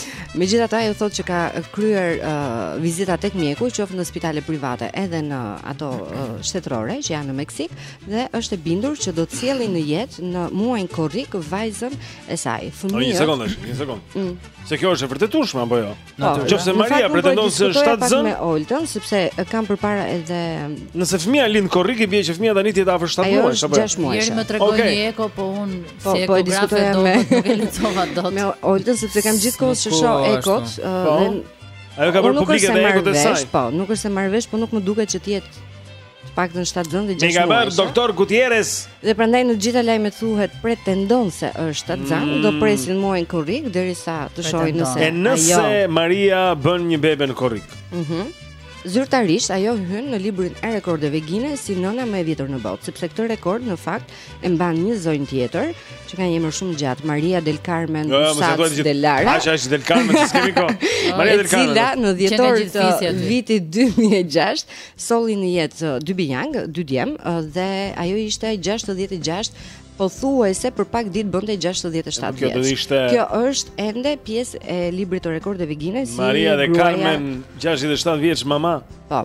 Megjithatë ajo thotë që ka kryer uh, vizita tek mjeku, qoftë në spitale private, edhe në ato uh, shtetërore që janë në Meksik dhe është e bindur që do të sjellë në jetë në muajin korrik vajzën e saj. O, fëmijën. Një sekondë, një sekondë. Mm. Se kjo është e vërtetueshme apo jo? Po, Nëse Maria po pretendon se është shtatzënë me Oltën, sepse e kam përpara edhe Nëse fëmia lind korrik i bie që fëmia tani të jetë afër 7 muaj, apo? Gjashtë muaj. Jeri më tregoi okay. një eko, po un po, si po, ekografi do me... nuk e lexova dot. Me Oltën sepse kam gjithkohë që shoh ekot, po. Ajo ka bërë publike dhe ekot e saj. Po, nuk është se marr vesh, po nuk më duket që të jetë Të paktën 7 vende gjatë. Ne ka bër doktor Gutierrez. Dhe prandaj në të gjitha lajmet thuhet pretendon se është shtatzënë, mm. do presin muajin korrik derisa të shohin nëse ajo. Nëse ajo... Maria bën një bebe në korrik. Mhm. Mm Zyrtarisht ajo hyn në librin e rekordeve Guinness si nëna më e vjetër në botë, sepse këtë rekord në fakt e mban një zonjë tjetër që ka një emër shumë të gjatë, Maria del Carmen jo, jo, Sats de Lara. Ash ash del Carmen, s'kemi kohë. Maria del Carmen. E cila në dhjetor të vitit 2006 solli në jetë dy binjakë, dy djem dhe ajo ishte 66 pothuajse për pak ditë bënte 67 vjeç. Kjo do ishte Kjo është ende pjesë e librit të rekordeve Guinness. Maria del Carmen 67 vjeç mama. Po.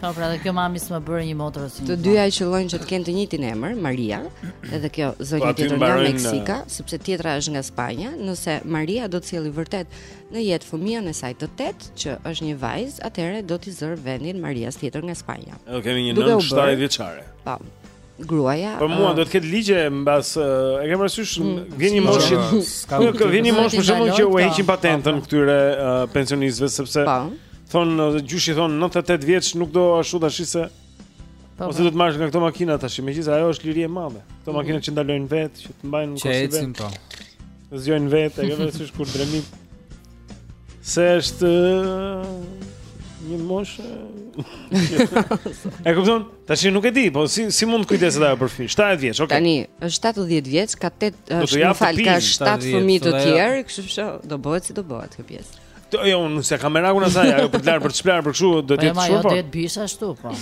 Po pra, dhe kjo mami s'më bëri një motër ose një. Të dyja qëllon që të kenë të njëjtin emër, Maria, edhe kjo zonja po, tjetër nga Meksika, në... sepse tjetra është nga Spanja. Nëse Maria do të sjellë vërtet në jetë fëmijën e saj të tetë, që është një vajzë, atëherë do t'i zërë vendin Marias tjetër nga Spanja. Do kemi një nënë 70 vjeçare. Po. gruaja. Për mua duhet të ketë ligje mbas e ke parasysh mm. vjen një moshë. Nuk ka vjen një moshë për shembull që u heqin patentën po, po. këtyre pensionistëve sepse po. thon gjyshi thon 98 vjeç nuk do ashtu tash se ose do të marrësh nga këto makina tash megjithëse ajo është liri e madhe. Këto makina mhm. që ndalojnë vetë, që të mbajnë në korsi. Që ecin po. Zgjojnë vetë, e ke parasysh kur dremit. Se është një moshë. E kupton? Tash nuk e di, po si si mund të kujdeset ajo për fëmijë? 70 vjeç, okay. Tani është 70 vjeç, ka 8, është më fal, ka 7 fëmijë të tjerë, kështu që do bëhet si do bëhet kjo pjesë. Do jo, unë s'e kam merakun asaj, ajo për të larë për të shpëlarë për kështu do të jetë shumë po. Po do të ashtu, po.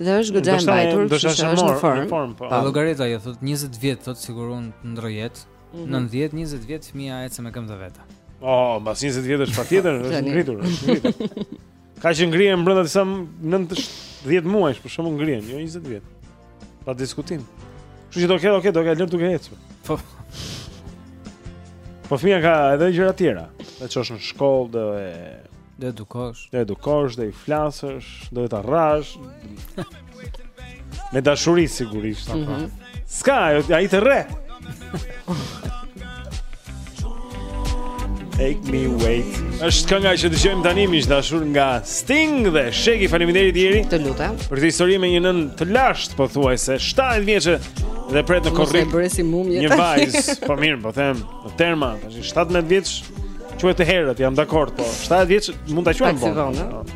Dhe është goxha e mbajtur, kështu që është në formë. Po. po. Po llogarit ajo thotë 20 vjet, thotë i siguroj t'i rroj, 19 mhm. 20 vjet fëmia ecën me këmbë të veta. Oh, mbas 20 vjetësh patjetër është ngritur, është ngritur. Ka që ngrihen brenda disa 9-10 muajsh, për shembull ngrihen, jo 20 vjet. Pa diskutim. Kështu që do, okay, okay, do ta lërë duke ecur. Po. Po fëmija ka edhe gjëra tjera. Do e çosh në shkollë, do e... Do e edukosh. Do e edukosh, do i flasësh, do ta rrahësh. Me dashuri sigurisht. Mm -hmm. Ska, ai të rre. Take me wait. Është kënga që dëgjojmë tani miq të dashur nga Sting dhe Shaggy faleminderit ieri. Të lutem. Për këtë histori me një nënë të lashtë pothuajse 70 vjeçe dhe pret në korrik. Është bërë si mumje. Një vajzë, po mirë, po themi, në terma, tash 17 vjeç. Quhet të herët, jam dakord, po 70 vjeç mund ta quajmë vonë.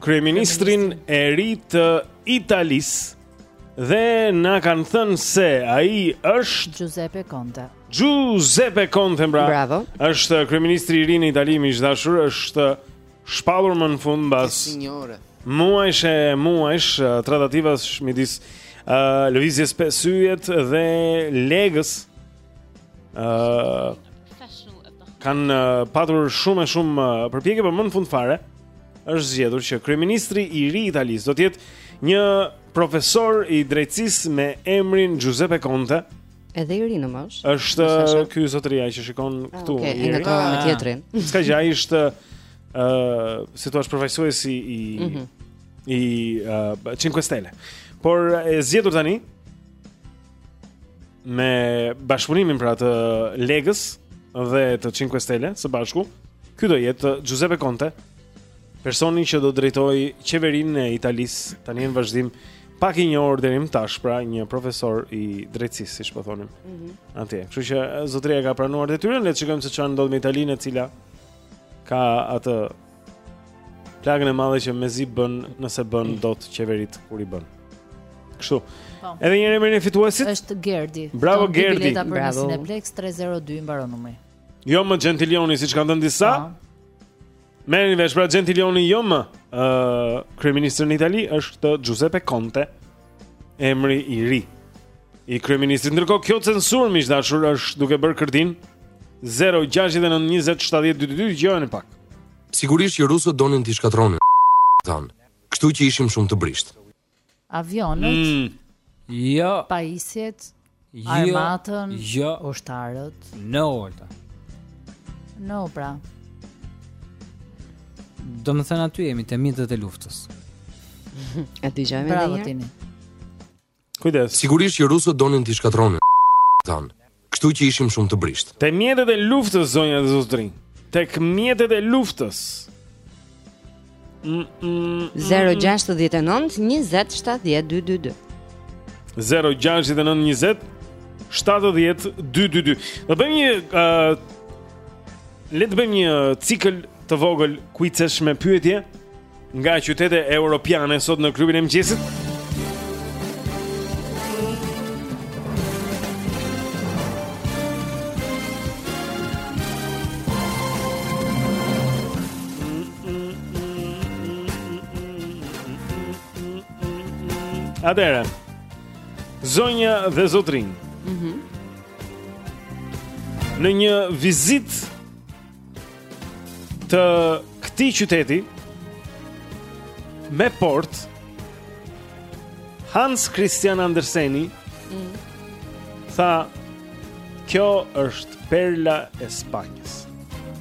Kryeministrin e ri të Italisë Dhe na kanë thënë se ai është Giuseppe Conte Giuseppe Conte mbra Bravo është kryeministri i ri në Itali miq të dashur është shpallur më në fund mbas Signore Muajsh e muajsh tratativash midis uh, Lëvizjes Pesë Yjet dhe Legës ë uh, kanë uh, patur shumë e shumë uh, përpjekje, por më në fund fare është zgjedhur që kryeministri i ri i Italisë do të jetë një profesor i drejtësisë me emrin Giuseppe Conte. Edhe i ri në moshë. Është ky zotëria që shikon ah, këtu. Okej, okay, ngjan me tjetrin. S'ka gjë, ai është ë uh, si të thuash përfaqësuesi i mm -hmm. i uh, Cinque Stelle. Por e zgjedhur tani me bashkëpunimin pra të Legës dhe të Cinque Stelle së bashku. Ky do jetë Giuseppe Conte, personi që do drejtojë qeverinë e Italisë tani e në vazhdim. Pak i njohur deri më tash, pra një profesor i drejtësisë, siç po thonim. Mhm. Mm Atje. Kështu që zotëria ka pranuar detyrën, le të shikojmë se çfarë ndodh me Italinë e cila ka atë Plagën e madhe që mezi bën nëse bën mm. dot qeveritë kur i bën. Kështu. Po. Edhe një herë emri i fituesit. Është Gerdi. Bravo Ton Gerdi. Bravo. Cineplex 302 mbaron numri. Jo më Gentilioni siç kanë thënë disa. Po. Merreni vesh pra Gentilioni jo më. Ëh, uh, kryeministri në Itali është Giuseppe Conte. emri i ri i kryeministrit. Ndërkohë kjo censurë miq të dashur është duke bërë kërdinë 0692070222 gjejeni pak. Sigurisht që rusët donin t'i shkatërronin tanë. Kështu që ishim shumë të brishtë. Avionët. Mm. Jo. Pajisjet. Jo, Armatën, jo, ushtarët. No, Olta. No, pra. Do më thënë aty jemi te mjetet e luftës. A ta dëgjojmë dhe Bravo, Tini. Kujdes. Sigurisht që rusët donin t'i shkatërronin. Tanë. Kështu që ishim shumë të brishtë. Te mjetet e luftës, zonja dhe zotërinj. Tek mjetet e luftës. 069 20 70 222 069 20 70 222 Do bëjmë një uh, Le të bëjmë një cikël të vogël kuicesh me pyetje Nga qytete europiane Sot në klubin e mëngjesit Atëherë. Zonja dhe zotërinj. Mhm. Mm në një vizitë të këtij qyteti me port Hans Christian Anderseni mm. tha kjo është perla e Spanjës.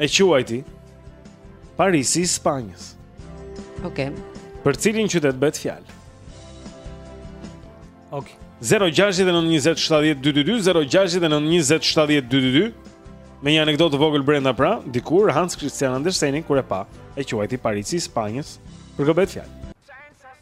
e quajti Parisi i Spanjës. Okej. Okay. Për cilin qytet bëhet fjalë? Okej. Okay. 0692070222 0692070222 Me një anekdotë vogël brenda pra, dikur Hans Christian Anderseni kur e pa, e quajti Parisi i Spanjës për kë bëhet fjalë.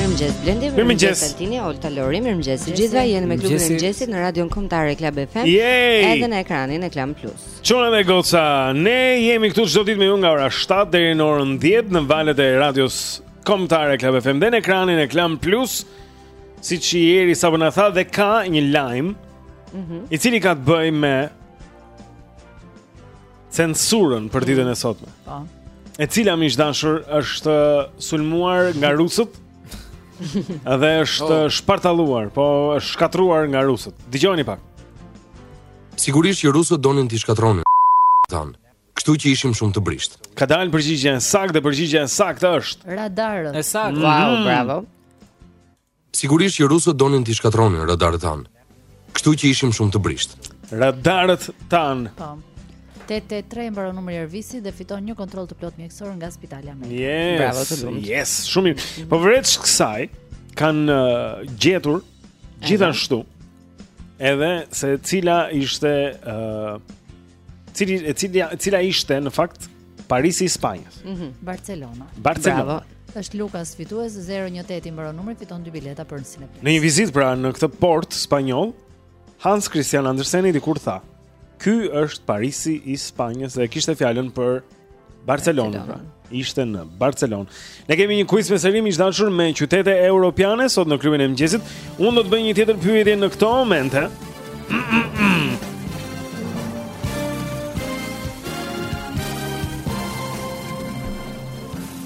Mirëmëngjes Blendi, mirëmëngjes Altini, Olta Lori, mirëmëngjes të gjithëve. Jeni me klubin e mëngjesit në Radion Kombëtare Club FM, edhe në ekranin e Klan Plus. Çuna dhe goca, ne jemi këtu çdo ditë me ju nga ora 7 deri në orën 10 në valët e Radios Kombëtare Club FM dhe në ekranin e Klan Plus. Siç i Eri sapo na tha dhe ka një lajm, mm -hmm. i cili ka të bëjë me censurën për ditën e sotme. Po. E cila miq të dashur është sulmuar nga rusët dhe është oh. shpartalluar, po është shkatërruar nga rusët. Dëgjoni pak. Sigurisht që rusët donin t'i shkatërronin tanë. Kështu që ishim shumë të brishtë. Ka dalë përgjigjja e saktë dhe përgjigjja e saktë është. Radarët. E saktë. Wow, mm. bravo. Sigurisht që rusët donin t'i shkatërronin radarët tanë. Kështu që ishim shumë të brishtë. Radarët tanë. Po. 883 mbaron numri i Ervisit dhe fiton një kontroll të plotë mjekësor nga Spitali Amerikan. Yes, Bravo të lumtë. Yes, shumë mirë. Po përveç kësaj kanë uh, gjetur gjithashtu edhe se cila ishte uh, Cili e cila cila ishte në fakt Parisi i Spanjës. Mhm. Mm Barcelona. Barcelona. Bravo. Është Lukas fitues 018 i mbaron numri fiton dy bileta për në Cineplex. Në një vizitë pra në këtë port spanjoll, Hans Christian Anderseni dikur tha, "Ky është Parisi i Spanjës" dhe kishte fjalën për Barcelona. Ishte në Barcelonë. Ne kemi një quiz miq të dashur me qytete europiane sot në klubin e mëngjesit. Unë do të bëj një tjetër pyetje në këto momente.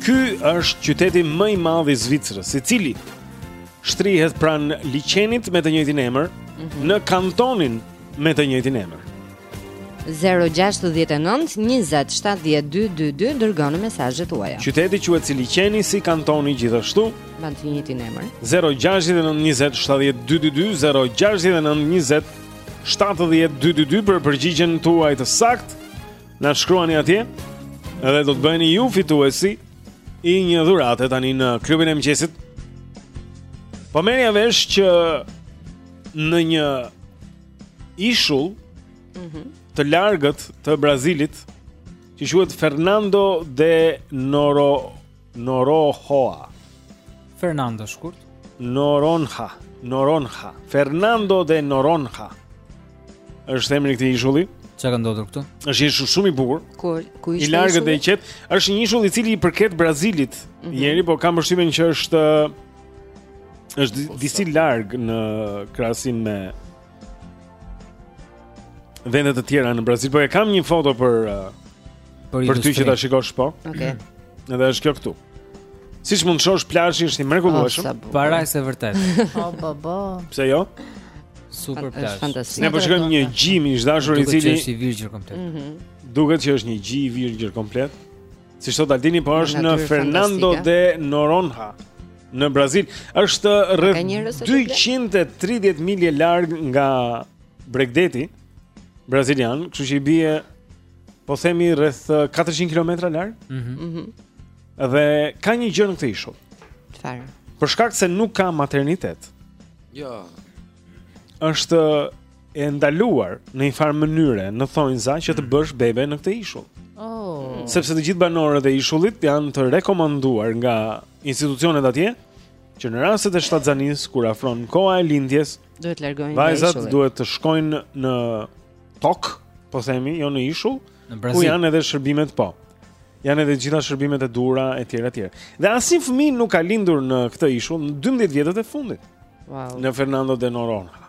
Ky është qyteti më i madh i Zvicrës, i cili shtrihet pranë liqenit me të njëjtin emër mm -hmm. në kantonin me të njëjtin emër. 0-6-19-27-12-22 Dërgoni mesazhet tuaja Qyteti, si liqeni si kantoni gjithashtu mbajnë të njëjtin emër 0-6-19-27-12-22 0-6-19-27-12-22 Për përgjigjen tuaj të saktë Na shkruani atje Edhe do të bëheni ju fituesi i një dhurate tani në klubin e mëngjesit Po merrja vesh që në një ishull mm -hmm. të largët të Brazilit që quhet Fernando de Noro Norohoa. Fernando shkurt. Noronha, Noronha, Fernando de Noronha. Është emri i këtij ishulli. Çka ka ndodhur këtu? Është një ishull shumë i bukur. Ku ku ishte? I largët dhe i qetë. Është një ishull i cili i përket Brazilit. Mm -hmm. Njeri, po kam përshtypjen që është Është po, disi larg në krahasim me vende të tjera në Brazil, por e kam një foto për uh, për, për ty që ta shikosh po. Okej. Okay. Mm. Edhe është kjo këtu. Siç mund të shohësh plazhi është i mrekullueshëm. Oh, Parajsë vërtet. Po po po. Pse jo? Super plazh. Ne po shikojmë një gji miq të dashur i cili është i virgjër komplet. Mhm. Duket që është një gji i virgjër komplet. Siç thotë Altini, po është në Fernando de Noronha në Brazil. Është rreth 230 milje larg nga bregdeti brazilian, kështu që i bie po themi rreth 400 kilometra larg. Mhm. Mm dhe ka një gjë në këtë ishull. Çfarë? Për shkak se nuk ka maternitet. Jo. Është e ndaluar në një farë mënyre në thonjza që të mm. bësh bebe në këtë ishull. Oh. Sepse të gjithë banorët e ishullit janë të rekomanduar nga institucionet atje që në rastet e shtatzënisë kur afron koha e lindjes, duhet të largohen nga ishulli. Vajzat duhet të shkojnë në tokë, po themi, jo në ishull, ku janë edhe shërbimet po. Janë edhe të gjitha shërbimet e duhura e tjera e tjera. Dhe asnjë fëmijë nuk ka lindur në këtë ishull në 12 vjetët e fundit. Wow. Në Fernando de Noronha.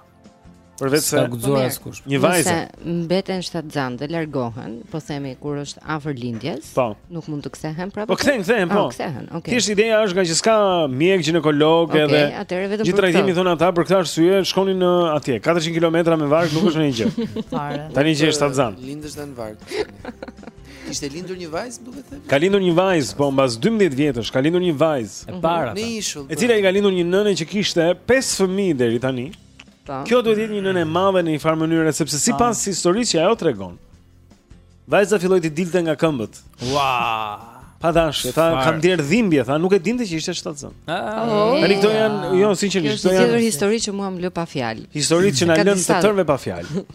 Përveç se po një vajzë mbeten shtatzënë dhe largohen, po themi kur është afër lindjes, po. nuk mund të kthehen prapë. Po kthehen, kthehen, po. Ah, kthehen, okay. Thjesht ideja është nga që s'ka mjek gjinekolog okay, edhe. Okej, atëherë vetëm. Gjithë trajtimi thonë ata për këtë arsye, shkonin në uh, atje, 400 kilometra me varkë nuk është një gjë. Fare. Tani që është shtatzënë. Lindësh në varkë. Ishte lindur një vajzë, duhet të them. Ka lindur një vajzë, po mbas 12 vjetësh ka lindur një vajzë e mhm. para. Në ishull. E cila i ka lindur një nënë që kishte 5 fëmijë deri tani. Ta. Kjo duhet të jetë një nënë e madhe në një farë mënyre sepse sipas ah. historisë që ajo tregon. Vajza filloi të dilte nga këmbët. Ua! Pa dashje, ta kam ndier dhimbje, tha, nuk e dinte që ishte shtatzën. Ah. Ah. Oh. Ani këto janë, jo sinqerisht, këto janë. Kjo është histori që mua më lë pa fjalë. Histori që na lën të tërëve pa fjalë.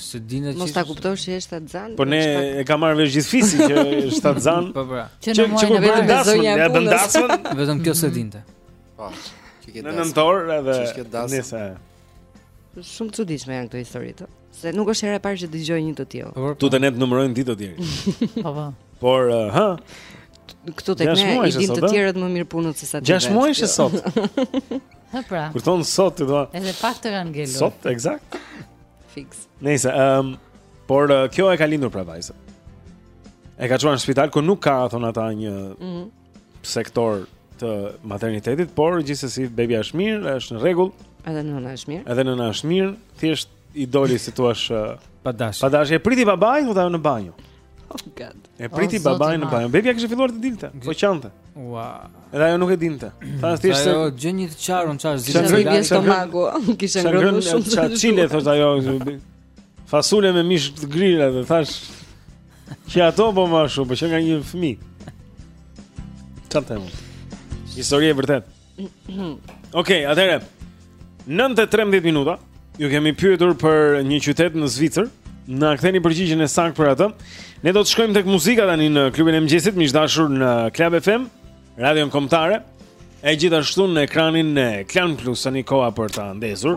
Se dinë çfarë. Mos ta kuptosh që është shtatzan. Po neve e ka marrë vesh gjithë fisi që është shtatzan. Po pra. Që në muajin e vetëm me zonja e punës. Vetëm kjo se dinte. Po. Që ke dasmë. Në nëntor edhe nëse. Shumë të çuditshme janë këto historitë. Se nuk është hera e parë që dëgjoj një të tillë. Po, po. Tu te ne t'i numërojnë ditët të tjerët. Po po. Por, ha. Këtu tek ne i din të tjerët më mirë punët se sa ti. Gjashtë muaj është sot. Hë pra. Kur thon sot ti thua. Edhe pak të kanë ngelur. Sot, eksakt. Fix. Nëse ëm um, por uh, kjo e ka lindur pra vajza. E ka çuar në spital ku nuk ka thon ata një mm -hmm. sektor të maternitetit, por gjithsesi bebia është mirë, është në rregull. Edhe nëna është mirë. Edhe nëna është mirë, thjesht i doli si thua pa dashje. Pa dashje e priti babai, u dha në banjë. Oh god. E priti oh, babai në banjë. Bebia kishte filluar të dilte. Po qante. Ua. Edhe ajo nuk e dinte. Tha thjesht se ajo gjë një të qarun çfarë zgjidhja. Sa ngrënë bie stomaku. Kishte ngrënë shumë të çfarë. Çile thotë ajo. Fasule me mish të grirë dhe thash që ato po më ashtu, po që nga një fëmijë. Qante. Historia e vërtetë. Okej, okay, atëherë. 9:13 minuta. Ju kemi pyetur për një qytet në Zvicër. Na ktheni përgjigjen e saktë për atë. Ne do të shkojmë tek muzika tani në klubin e mëngjesit, miq të dashur në Club FM, Radion Kombëtare, e gjithashtu në ekranin e Klan Plus tani koha për ta ndezur.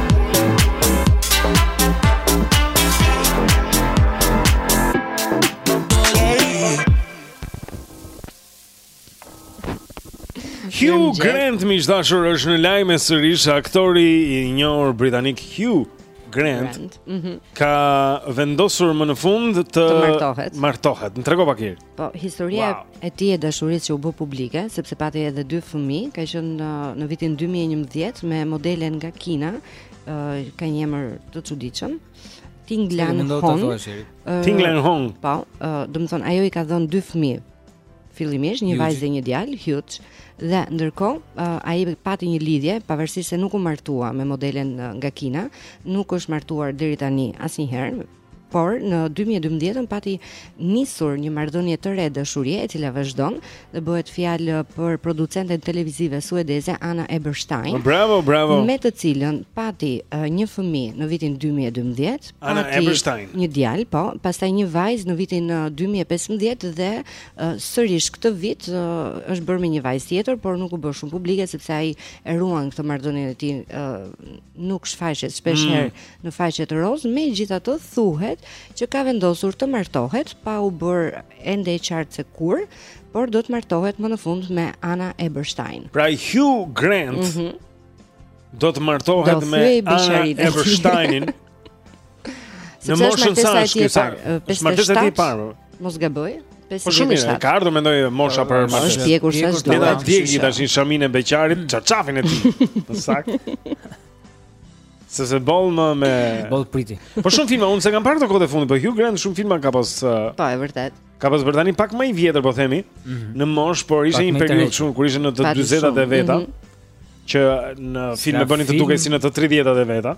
Hugh Grant miq të dashur është në lajme sërish aktori i njohur britanik Hugh Grant, Grant. Mm -hmm. ka vendosur më në fund të, të martohet. Martohet, na trego pak herë. Po, historia wow. e tij e dashurisë që u bë publike, sepse pati edhe dy fëmijë, ka qenë në, uh, në vitin 2011 me modelen nga Kina, uh, ka një emër të çuditshëm. Ting Lan Hong. Uh, Ting Lan Hong. Po, uh, do të thonë ajo i ka dhënë dy fëmijë. Fillimisht një vajzë dhe një djalë, Hugh. Dhe ndërkohë, uh, ai pati një lidhje, pavarësisht se nuk u martua me modelen uh, nga Kina, nuk është martuar deri tani asnjëherë, por në 2012-ën pati nisur një marrëdhënie të re dashurie e cila vazhdon dhe bëhet fjalë për producenten televizive suedeze Anna Eberstein. Bravo, bravo. Me të cilën pati uh, një fëmijë në vitin 2012, Anna Eberstein. një djalë, po, pastaj një vajzë në vitin 2015 dhe uh, sërish këtë vit uh, është bërë me një vajzë tjetër, por nuk u bë shumë publike sepse ai e ruan këtë marrëdhënien e tij uh, nuk shfaqet shpesh mm. herë mm. në faqet rozë, megjithatë thuhet që ka vendosur të martohet pa u bërë ende e qartë se kur, por do të martohet më në fund me Ana Eberstein. Pra Hugh Grant mm -hmm. do të martohet do me Ana Ebersteinin. Në moshën sa është ky sa? Është martesa e parë. Mos gaboj. Po shumë mirë, ka ardhur mendoj mosha për martesa. Është pjekur sa s'do. Edhe djegi tashmë shaminë e beqarit, mm. çarçafin e tij. Po, saktë. Se se boll më me... Boll priti. Po shumë filma, unë s'e kam parë të kohët e fundit, po Hugh Grant shumë filma ka pas... Uh, po, e vërtetë. Ka pas vërtet tani pak më i vjetër, po themi, mm -hmm. në moshë, por ishte një periudhë shumë, kur ishte në të 40-at e veta, mm -hmm. që në filma e bënin të dukej si në të 30-at e veta.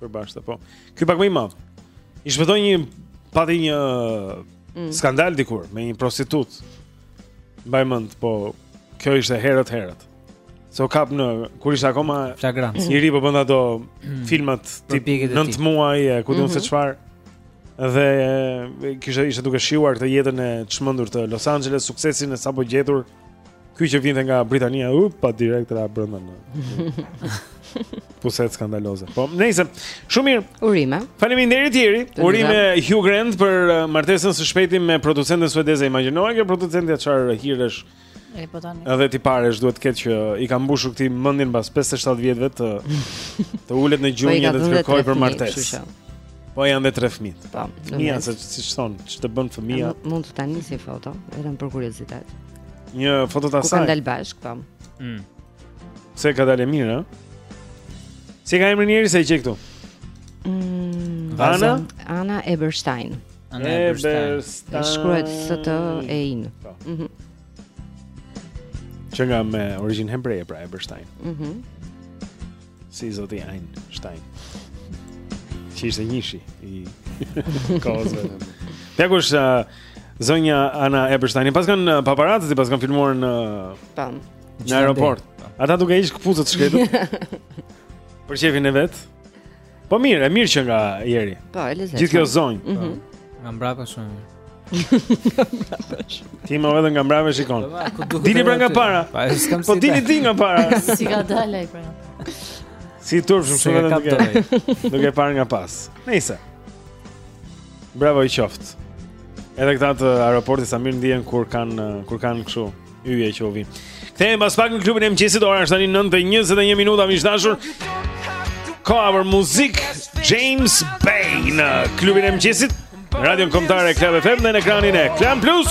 Përbashkëta, po. Ky pak më i madh. I shpëtoi një pati një mm. skandal dikur me një prostitutë. Mbaj mend, po kjo ishte herët herët. Se u kap në kur ishte akoma flagrancë. I ri po bënte ato mm. filmat tip 9 muaj e ku di unë se mhm. çfarë. Dhe kishte ishte duke shijuar këtë jetën e çmendur të Los Angeles, suksesin e sapogjetur. Mm Ky që vinte nga Britania, u pa direkt ra brenda në. Puset skandaloze. Po, nejse, shumë mirë. Urime. Faleminderit Xheri. Urime Hugh Grant për uh, martesën e shpejtë me producenten suedeze. Imagjinoje kjo producentja çfarë hiresh. E po tani. Edhe tiparesh duhet të ketë që i ka mbushur këtij mendin pas 57 vjetëve të të ulet në po gjunjë dhe të kërkojë për martesë. Po janë dhe tre fëmijë. Po. Fëmija se siç thonë, ç'të bën fëmija? Mund të dali si foto, vetëm për kuriozitet. Një foto të asaj. Ku kanë dalë bashkë, po. Mm. S'e ka dalë mirë, ha? Si ka emrin njëri se i qe këtu? Mm. Ana, Ana Eberstein. Ana Eberstein. Eberstein. Shkruhet S T E I N. Po. Mhm. Mm Qenka me origjinë hebreje pra Eberstein. Mhm. Mm Si zoti Einstein. Që ishte njëshi i kozve. Po kush uh, zonja Ana Eberstein, paskan uh, paparazzi, paskan filmuar në Tan. Në aeroport. Ata duke hequr këpucët shkretët Për qejfin e vet Po mirë, e mirë qenka, Xheri Po, e lezet Gjithë kjo zonjë mm -hmm. Nga mbrapa shumë Ti more vetëm nga mbrapa shikon. Dini pra nga para. Po dini ti nga para. Si ka dalë ai pra. Si turp shumë shumë vetëm duke. Duke parë nga pas. Nejse. Bravo i qoftë. Edhe këta të aeroportit sa mirë ndihen kur kanë kur kanë kështu. Yje që u vijnë. Kthehemi pas pak në klubin e mëngjesit, ora është tani 9:21 minuta, miq të dashur. Cover music James Bay në klubin e mëngjesit. Radion Kombëtare Club FM dhe në ekranin e Klan Plus.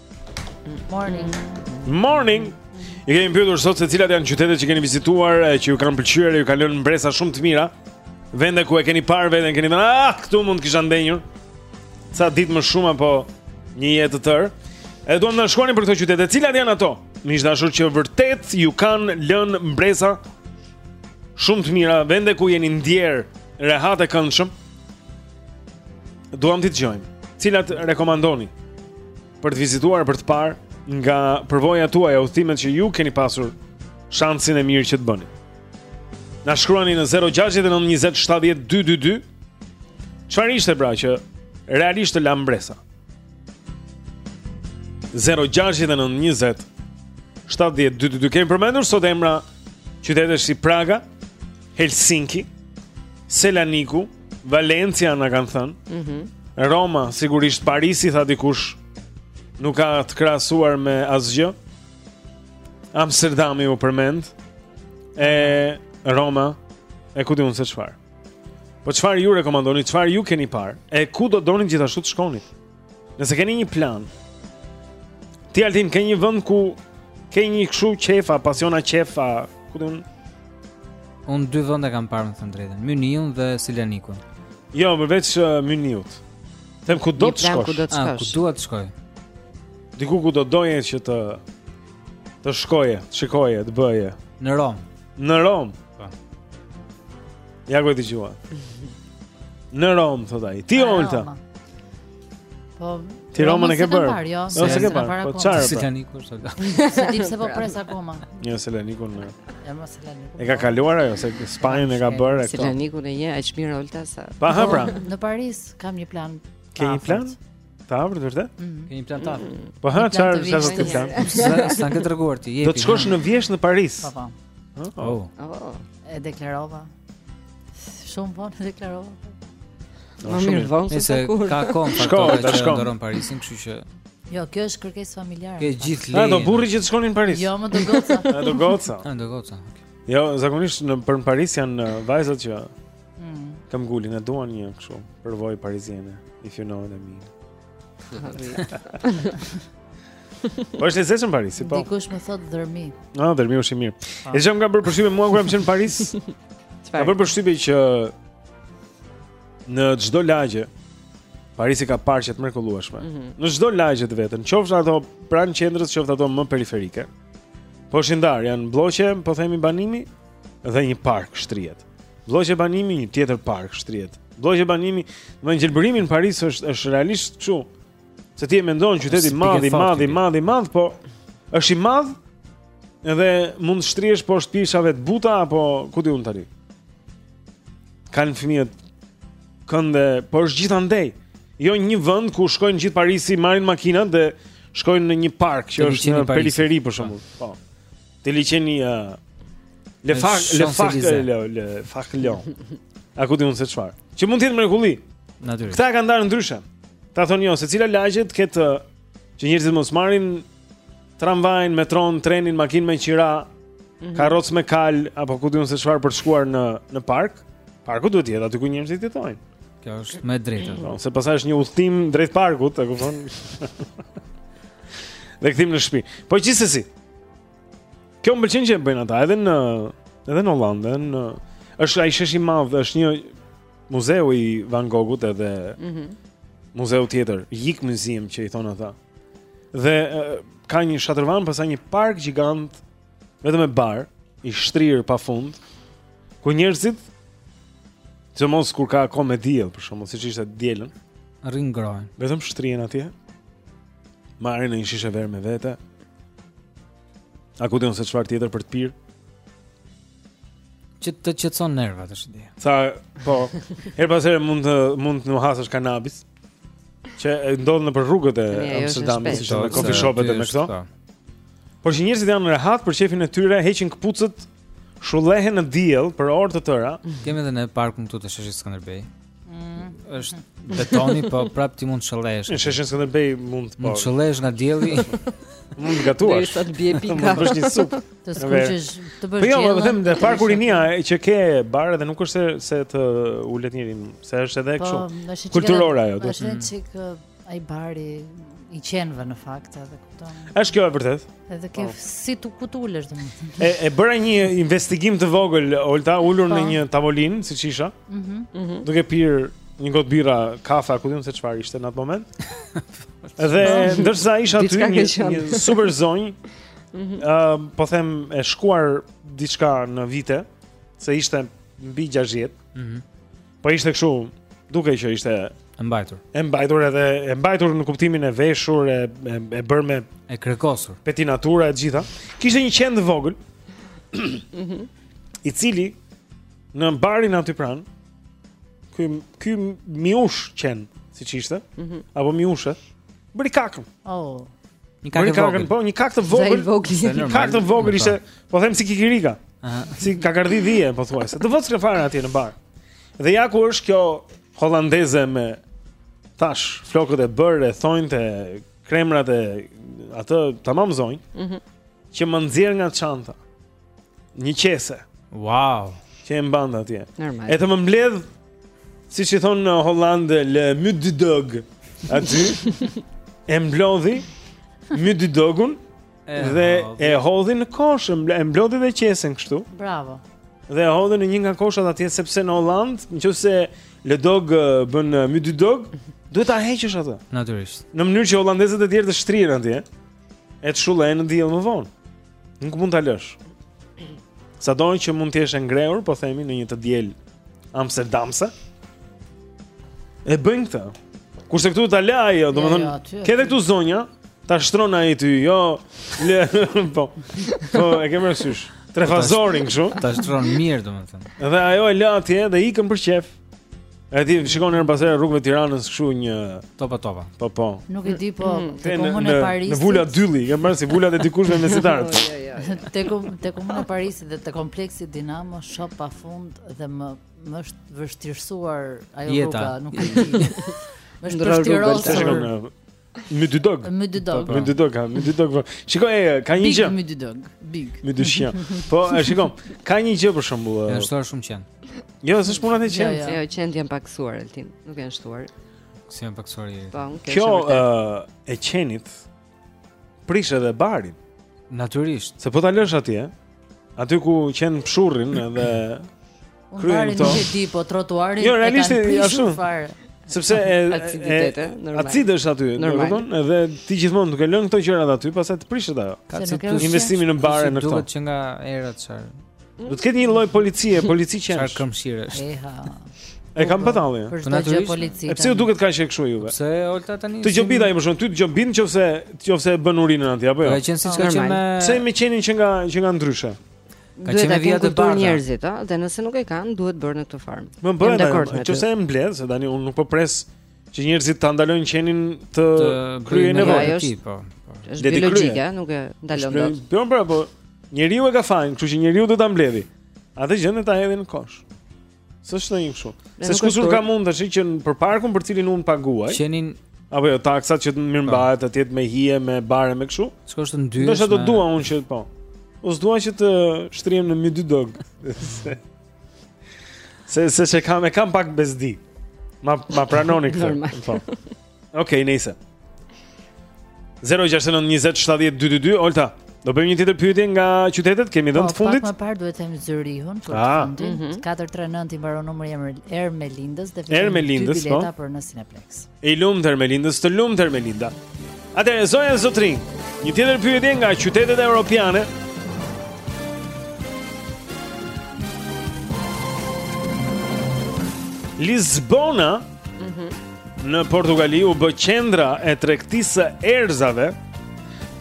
Morning. Morning. Ju kemi pyetur sot se cilat janë qytetet që keni vizituar, që ju kanë pëlqyer, ju kanë lënë mbresa shumë të mira. Vende ku e keni parë veten, keni thënë, "Ah, këtu mund të kisha ndenjur." Ca ditë më shumë apo një jetë të tërë. E duam të na shkruani për këto qytete. Cilat janë ato? Miq të dashur që vërtet ju kanë lënë mbresa shumë të mira, vende ku jeni ndjerë rehat e këndshëm. Duam t'i dëgjojmë. Cilat rekomandoni për të vizituar për të parë nga përvoja tuaj e udhëtimet që ju keni pasur shansin e mirë që të bëni. Na shkruani në 0692070222. Çfarë ishte pra që realisht të la mbresa? 0692070222 kemi përmendur sot emra qytetesh si Praga, Helsinki, Selaniku, Valencia na kanë thënë. Mhm. Mm Roma, sigurisht Parisi tha dikush. Nuk ka të krahasuar me asgjë. Amsterdami u përmend. E Roma, e ku di unë se çfarë. Po çfarë ju rekomandoni? Çfarë ju keni parë? E ku do donit gjithashtu të shkonit? Nëse keni një plan Ti Altin ke një vend ku Ke një kshu qejfa, pasiona qejfa Ku të unë Unë dy vende kam parë me thënë të drejtën Mynihun dhe Selanikun Jo, përveç uh, Mynihut Them ku do të shkosh Ku do të ah, shkosh Ku dua të shkoj Diku ku do doje që të Të shkoje, të shikoje, të bëje Në Romë Në Romë. Po. Ja ku e dëgjova. Në Romë thotë ai. Ti Olta. Po. Ti Romën e ke bërë. Jo, jo s'e ke bërë. Po çfarë? Si kanë ikur sot? S'e di pse po pres akoma. Jo, se kanë ikur në. Ja mos se kanë ikur. E ka kaluar ajo se Spanjën e ka bërë atë. Se kanë ikur në një aq mirë Olta sa. Pa ha pra. Në Paris kam një plan. Ke një plan? Ta ha për vërtet? Mhm. Ke një plan ta ha. Mm. Po ha, çfarë është ai plan? S'e ke treguar ti? Do të shkosh në vjeshtë në Paris. Po po. Oh. Oh. E deklarova. Shumë vonë e deklarova. Më mirë vonë se kurrë. Ka kohë për të shkuar në Parisin, kështu që Jo, kjo është kërkesë familjare. Ke gjithë leje. A do burri që të shkonin në Paris. Jo, më do goca. A do goca. A do goca. Jo, zakonisht për në Paris janë uh, vajzat që Mm. Këmbëngulin, e duan një kështu, përvojë pariziene, i fjonohet e minë. Po është i lezetshëm Parisi, po. Dikush më thotë Dhërmi. Në, ah, Dhërmi është i mirë. Ah. E ç'më ka bërë përshtypje mua kur kam qenë në Paris, ka bërë përshtypje që në çdo lagje, Parisi ka parqe të mrekullueshme. Mm -hmm. Në çdo lagje të vetën, qoftë ato pranë qendrës, qoftë ato më periferike. Po sheh, ndarë, janë blloqe, po themi banimi, dhe një park shtrihet. Blloqe banimi një tjetër park shtrihet. Blloqe banimi, domethënë gjelbërimi në Paris është është realisht kështu. Se ti e mendon qyteti i madh, i madh, i madh, i madh, po është i madh. Edhe mund të shtrihesh poshtë pishave të buta apo ku di unë tani. Kanë fëmijët kënde, po është gjithandej. Jo një vend ku shkojnë gjithë Parisi, marrin makinat dhe shkojnë në një park që është në periferi për shembull. Po. Te liqeni ë Le fak, le fak, le le fak lon. A ku diun se çfarë? Që mund të jetë mrekulli. Natyrisht. Këta e kanë ndarë ndryshe. Këta thonë jo, secila lagje të ketë që njerëzit mos marrin tramvajin, metron, trenin, makinë me qira, mm -hmm. karrocë me kalë apo ku di unë se çfarë për të shkuar në në park. Parku duhet të jetë aty ku njerëzit jetojnë. Kjo është më e drejtë. Po, se pastaj është një udhëtim drejt parkut, e kupton? dhe kthim në shtëpi. Po gjithsesi. Kjo më pëlqen që e bëjnë ata edhe në edhe në Hollandë, në është ai shesh i madh, është një muzeu i Van Goghut edhe mm -hmm. muzeu tjetër, Rijksmuseum që i thonë ata. Dhe ka një shatërvan, pastaj një park gjigant vetëm me bar, i shtrirë pafund, ku njerëzit sidomos kur ka kohë me diell, për shembull siç ishte të dielën, rrinë ngrohen. Vetëm shtrihen atje. Marrin ndonjë shishe verë me vete. A ku di unë se çfarë tjetër për të pirë? Që të qetëson nervat është ide. Sa po, herë pas here mund të mund të nuhasësh kanabis. Që ndodh nëpër rrugët e Amsterdamit, siç në coffee shop-et e me këto. Por që njerëzit janë rehat për qejfin e tyre, heqin këpucët, shullëhen në diell për orë të tëra. Kemi edhe ne parkun këtu te sheshi Skënderbej. Mm. është betoni, po prap ti mund të shullëhesh. Në sheshin Skënderbej mund të po. Mund të shullëhesh nga dielli. mund të gatuash. Do të të bjerë pika. Mund të bësh një supë. Të skuqesh, të bësh gjë. Po jo, më them, parku Rinia që ke bar edhe nuk është se të ulet njeri, se është edhe po, kështu. Kulturore ajo, domethënë. Është çik ai bari i qenve në fakt edhe kupton. Është kjo e vërtetë? Edhe ke po. si të ulesh domethënë. E e bëra një investigim të vogël Olta ulur në po. një tavolinë siç isha. Mhm. mhm. Duke pirë një gotë birrë, kafe, ku di unë se çfarë ishte në atë moment. Dhe ndërsa isha aty një, një super zonjë Mhm. Ëm, mm uh, po them e shkuar diçka në vite, se ishte mbi 60. Mhm. Mm po ishte kështu, dukej që ishte e mbajtur. E mbajtur edhe e mbajtur në kuptimin e veshur e e, e bërë me e krekosur. Petinatura e të gjitha. Kishte një qen të vogël. Mhm. I cili në barin aty pranë, ky ky miush qen, siç ishte. Mhm. Mm apo miushe. Bëri kakën. Oh. Një kakë të vogël. Po, një kakë të vogël. Një kakë të vogël ishte, po them si kikirika. Aha. Si kakardhi dhije, pothuajse. Të vockël fare atje në bar. Dhe ja ku është kjo holandeze me thashë flokët e bërë, thonjtë, kremrat e atë tamam zonjë. Mhm. Mm që më nxjerr nga çanta. Një qese. Wow. Që e mband atje. Normal. E të më mbledh siç i thonë në Holandë le mydidog. Aty e mblodhi mydidogun dhe e hodhi në kosh, e mblodhi dhe qesen kështu. Bravo. Dhe e hodhi në një nga koshat atje sepse në Holandë, nëse le dog bën mydidog, duhet ta heqësh atë. Natyrisht. Në mënyrë që holandezët e tjerë të shtrihen atje, e të shullehen në diell më vonë. Nuk mund ta lësh. Sado që mund të jesh e ngrehur, po themi në një të diel Amsterdamse. E bëjnë këtë. Kurse këtu ta lë ajo, domethënë, ja, ja, ke edhe këtu zonja, ta shtron ai ty, jo. Le, po. Po e ke mësuar. Trefazorin kështu. Ta shtron mirë domethënë. Dhe ajo e lë atje dhe ikën për qejf. E ti shikon herën pas herë rrugëve të Tiranës kështu një topa topa. Po po. Nuk e di po mm. te komunën e Parisit. Me vula dylli, kam marrë si vulat e dikujt mesjetar. Jo, jo, jo. Te kom te komunën e Parisit dhe te kompleksi Dinamo shoh pa fund dhe më më është vështirësuar ajo rruga, nuk e di. Më është vështirësuar. My dy dog. My dy dog. My dy dog, my dy dog. Shikoj, ka një gjë. My dy dog. Big. My dy shia. Po, e shikoj. Ka një gjë për shembull. Ja, është shumë qen. Jo, s'është puna e qen. Jo, qentë janë pakësuar Altin. Nuk janë shtuar. Si janë pakësuar njeri. Po, okay, Kjo ë e qenit prish edhe barin. Natyrisht. Se po ta lësh atje, aty ku qentë pshurrin edhe kryejnë këto. Unë nuk e di, po trotuarin jo, e kanë prishur ashtu, fare. Sepse e, acid i tërë, normal. Acid është aty, domethënë, edhe ti gjithmonë duke lënë këto gjëra aty, pastaj të prishet ajo. Ka investimin në bar në këto. Duhet që nga era çfarë. Do të ketë një lloj policie, polici që është. Çfarë është? Eha. E kam patalli. Për çdo gjë polici. E pse u duket kaq e kështu juve? Pse Olta tani? Të gjobit ai më shumë, ty të gjobin nëse nëse e bën urinën aty apo jo? Ka qenë siç ka qenë. Pse më qenin që nga që nga ndryshe? Ka qenë me vija të bardha. njerëzit, ëh, dhe nëse nuk e kanë, duhet bërë në këtë formë. Më bën dakord. Nëse e mbledh, se tani unë nuk po pres që njerëzit ta ndalojnë qenin të kryejë nevojat e tij, po. po. Është biologjike, nuk e ndalon dot. Po, pra, po. Njeriu e ka fajin, kështu që njeriu do ta mbledhi. Atë gjënë e ta hedhin në kosh. S'është ndonjë kështu. Se kusur kam unë të shoh qen për parkun për cilin unë paguaj. Qenin apo jo taksat që të mirëmbahet, po, të jetë me hije, me bar e me kështu. Çka është ndyrë? Do të thotë dua unë që po. Unë s'dua që të shtrihem në mjë dy dog. Se se se kam e kam pak bezdi. Ma ma pranoni këtë. Po. Okej, okay, nejse. 069 20 70 222 Olta, do bëjmë një tjetër pyetje nga qytetet, kemi dhe një, po, të fundit. Po, pak më parë duhet të them Zyrihun, për ah. fundin. Mm -hmm. 439 i mbaron numri i Ermelindës dhe fiton dy bileta po? për në Cineplex. I lumtë Ermelindës, të lumtë Ermelinda. Atëherë zonja, zotërinj, një tjetër pyetje nga qytetet europiane. Lisbona Mm -hmm. Në Portugali u bë qendra e tregtisë së erëzave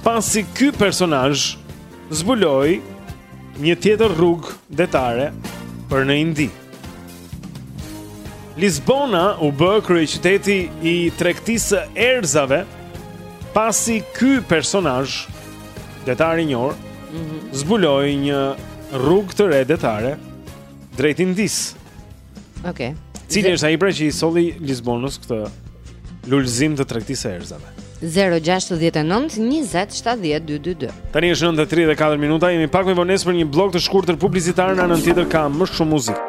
pasi ky personazh zbuloi një tjetër rrugë detare për në Indi. Lisbona u bë kryeqyteti i tregtisë së erëzave pasi ky personazh detar i njohur mm -hmm. zbuloi një rrugë të re detare drejt Indisë. Okej. Okay. Cili është ai pra që i solli Lisbonës këtë lulëzim të tregtisë së erëzave? 069 20 70 222 Tani është 9 e 34 minuta Jemi pak me vonesë për një blok të shkurtër publicitar Në anën tjetër ka më shumë muzikë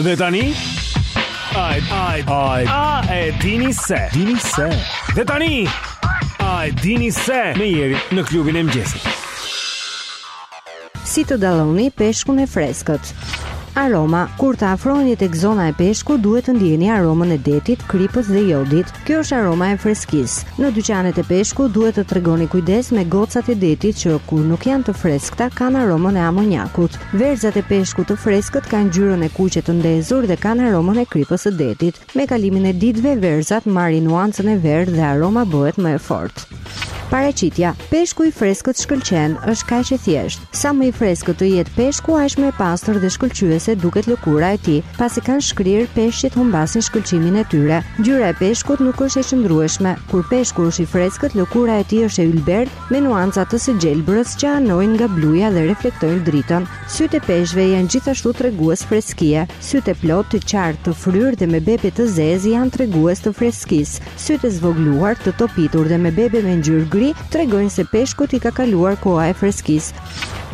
Dhe tani a, a, a, a e dini se, dini se. Dhe tani, a e dini se me Jerin në klubin e mëngjesit. Si të dalloni peshkun e freskët? Aroma, kur të afroheni tek zona e peshkut, duhet të ndjeni aromën e detit, kripës dhe jodit. Kjo është aroma e freskisë. Në dyqanet e peshkut duhet të tregoni kujdes me gocat e detit që kur nuk janë të freskëta kanë aromën e amoniakut. Verzat e peshkut të freskët kanë ngjyrën e kuqe të ndezur dhe kanë aromën e kripës së detit. Me kalimin e ditëve, verzat marrin nuancën e verdhë dhe aroma bëhet më e fortë. Paraqitja, peshku i freskët shkëlqen, është kaq e thjeshtë. Sa më i freskët të jetë peshku, aq më e pastër dhe shkëlqyese duket lëkura e tij. Pasi kanë shkrirë, peshqit humbasin shkëlqimin e tyre. Ngjyra e peshkut nuk është e qëndrueshme. Kur peshku është i freskët, lëkura e tij është e ylbertë me nuanca të së gjelbrës që anojnë nga bluja dhe reflektojnë dritën. Sytë e peshqve janë gjithashtu tregues freskie. Sytë e plotë, të qartë, të fryrë dhe me bebe të zezë janë tregues të freskisë. Sytë e zvogëluar, të topitur dhe me bebe me ngjyrë gri tregojnë se peshkut i ka kaluar koha e freskisë.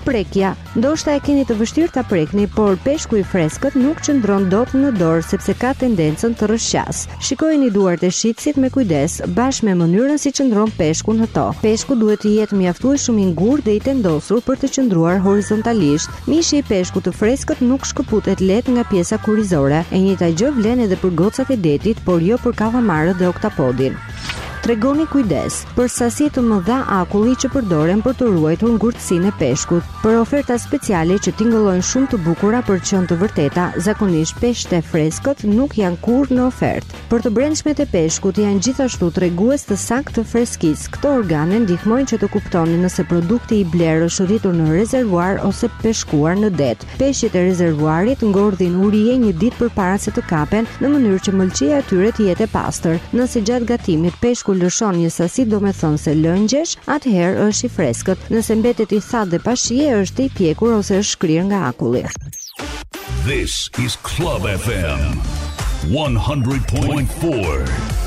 Prekja Ndoshta e keni të vështirë ta prekni, por peshku i freskët nuk qëndron dot në dorë sepse ka tendencën të rrëshqasë. Shikojni duart e shitësit me kujdes, bashkë me mënyrën si qëndron peshku në to. Peshku duhet të jetë mjaftueshëm i ngurtë dhe i tendosur për të qëndruar horizontalisht. Mishi i peshkut të freskët nuk shkëputet lehtë nga pjesa kurrizore. E njëjta gjë vlen edhe për gocat e detit, por jo për kallamarët dhe oktapodin. Tregoni kujdes për sasi të mëdha akulli që përdoren për të ruajtur ngurtësinë e peshkut. Për oferta speciale që tingëllojnë shumë të bukura për të qenë të vërteta, zakonisht peshqit e freskët nuk janë kurrë në ofertë. Për të brendshmet e peshkut janë gjithashtu tregues të saktë të freskisë. Këto organe ndihmojnë që të kuptoni nëse produkti i blerë është rritur në rezervuar ose peshkuar në det. Peshqit e rezervuarit ngordhin urie një ditë përpara se të kapen, në mënyrë që mëlçia e tyre të jetë e pastër. Nëse gjatë gatimit peshku lëshon një sasi domethënëse lëngjesh, atëherë është i freskët. Nëse mbetet i thatë dhe pa shije, është i pjekur ose është shkrirë nga akulli. This is Club FM 100.4.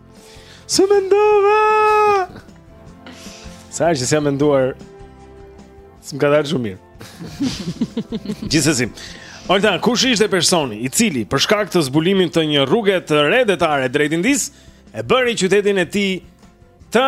S'e mendova! Sa është që si jam menduar s'më ka dalë shumë mirë Gjithsesi Olta, kush ishte personi i cili për shkak të zbulimit të një rruge të re detare drejt Indisë e bëri qytetin e tij të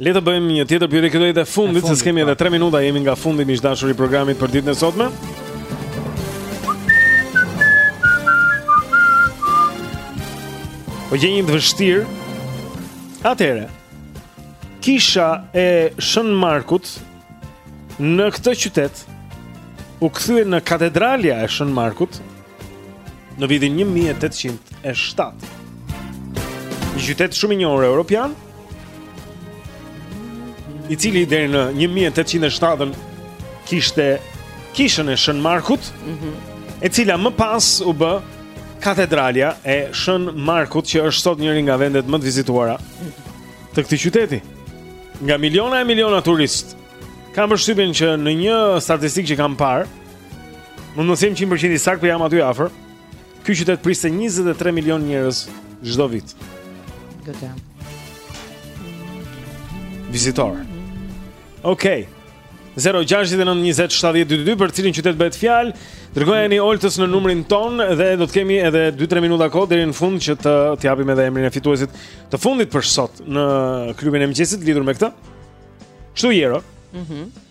Le të bëjmë një tjetër pyetje këtu, dhe e fundit, se kemi edhe 3 minuta, jemi nga fundi miq të dashur i programit për ditën e sotme. Po gjeni të vështirë. Atëre. Kisha e Shën Markut në këtë qytet u kthye në katedralja e Shën Markut Në vitin 1807, një qytet shumë i njohur europian, i cili deri në 1807-ën kishte kishën e Shën Markut, mm -hmm. e cila më pas u bë katedralja e Shën Markut që është sot njëri nga vendet më të vizituara të këtij qyteti. Nga miliona e miliona turistë kam përshtypjen që në një statistikë që kam parë, Mund mos jem 100% i saktë, por jam aty afër. Ky qytet priste 23 milion njerëz çdo vit. Do të jam. Vizitor. Okej. Okay. 0692070222 për cilin qytet bëhet fjalë. Dërgojeni Oltës në numrin tonë dhe do të kemi edhe 2-3 minuta kohë deri në fund që të japim edhe emrin e fituesit të fundit për sot në klubin e mëngjesit lidhur me këtë. Kështu Jero. Mhm. Mm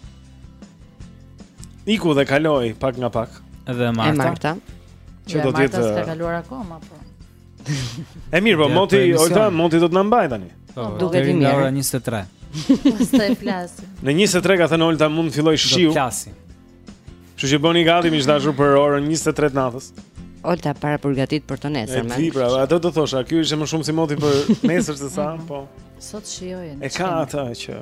Iku dhe kaloi pak nga pak. Edhe Marta. E Marta. Që do të jetë. Marta s'ka kaluar akoma, po. E mirë, po moti, Olta, moti do të na mbajë tani. Po, duket i mirë. Ora 23. Pastaj plasi. Në 23 ka thënë Olta mund të fillojë shiu. Do plasi. Kështu që bëhuni gati miq të dashur për orën 23 natës. Olta parapërgatit për të nesërmen. Ti pra, atë do thosha, ky ishte më shumë si moti për nesër se sa, po. Sot shijojeni. E ka ata që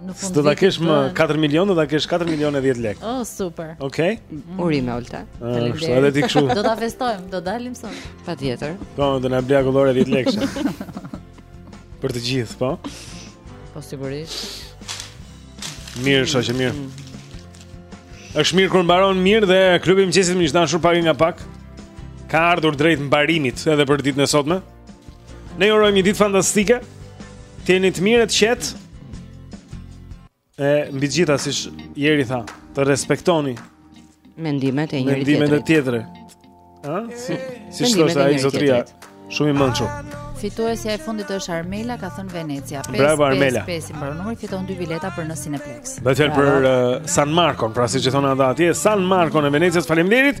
Në fund. Do ta kesh më 4 milionë, do ta kesh 4 milionë e 10 lekë. Oh, super. Okej. Okay. Mm -hmm. Urime Olta. Faleminderit. Edhe ti kshu. Do ta festojmë, do dalim sot. Patjetër. Po, do na blejë akullore 10 lekëshe. Për të gjithë, po. Po sigurisht. Mirë, shoqë mirë. Mm -hmm. Është mirë kur mbaron mirë dhe klubi i mëngjesit miq të dashur pak nga pak. Ka ardhur drejt mbarimit edhe për ditën e sotme. Ne ju urojmë një ditë fantastike. Të jeni të mirë të qetë. E mbi gjitha si Jeri tha, të respektoni mendimet e njëri tjetrit. Mendimet e tjetrës. Ë? Si si thoshte ai zotria, shumë i mençur. Fituesja e fundit është Armela, ka thënë Venecia. 5 Bravo Armela. 5 i mbaron numri, fiton dy bileta për në Cineplex. Bëhet fjalë për uh, San Marco, pra siç e thonë ata atje, San Marcon e Venecias. Faleminderit.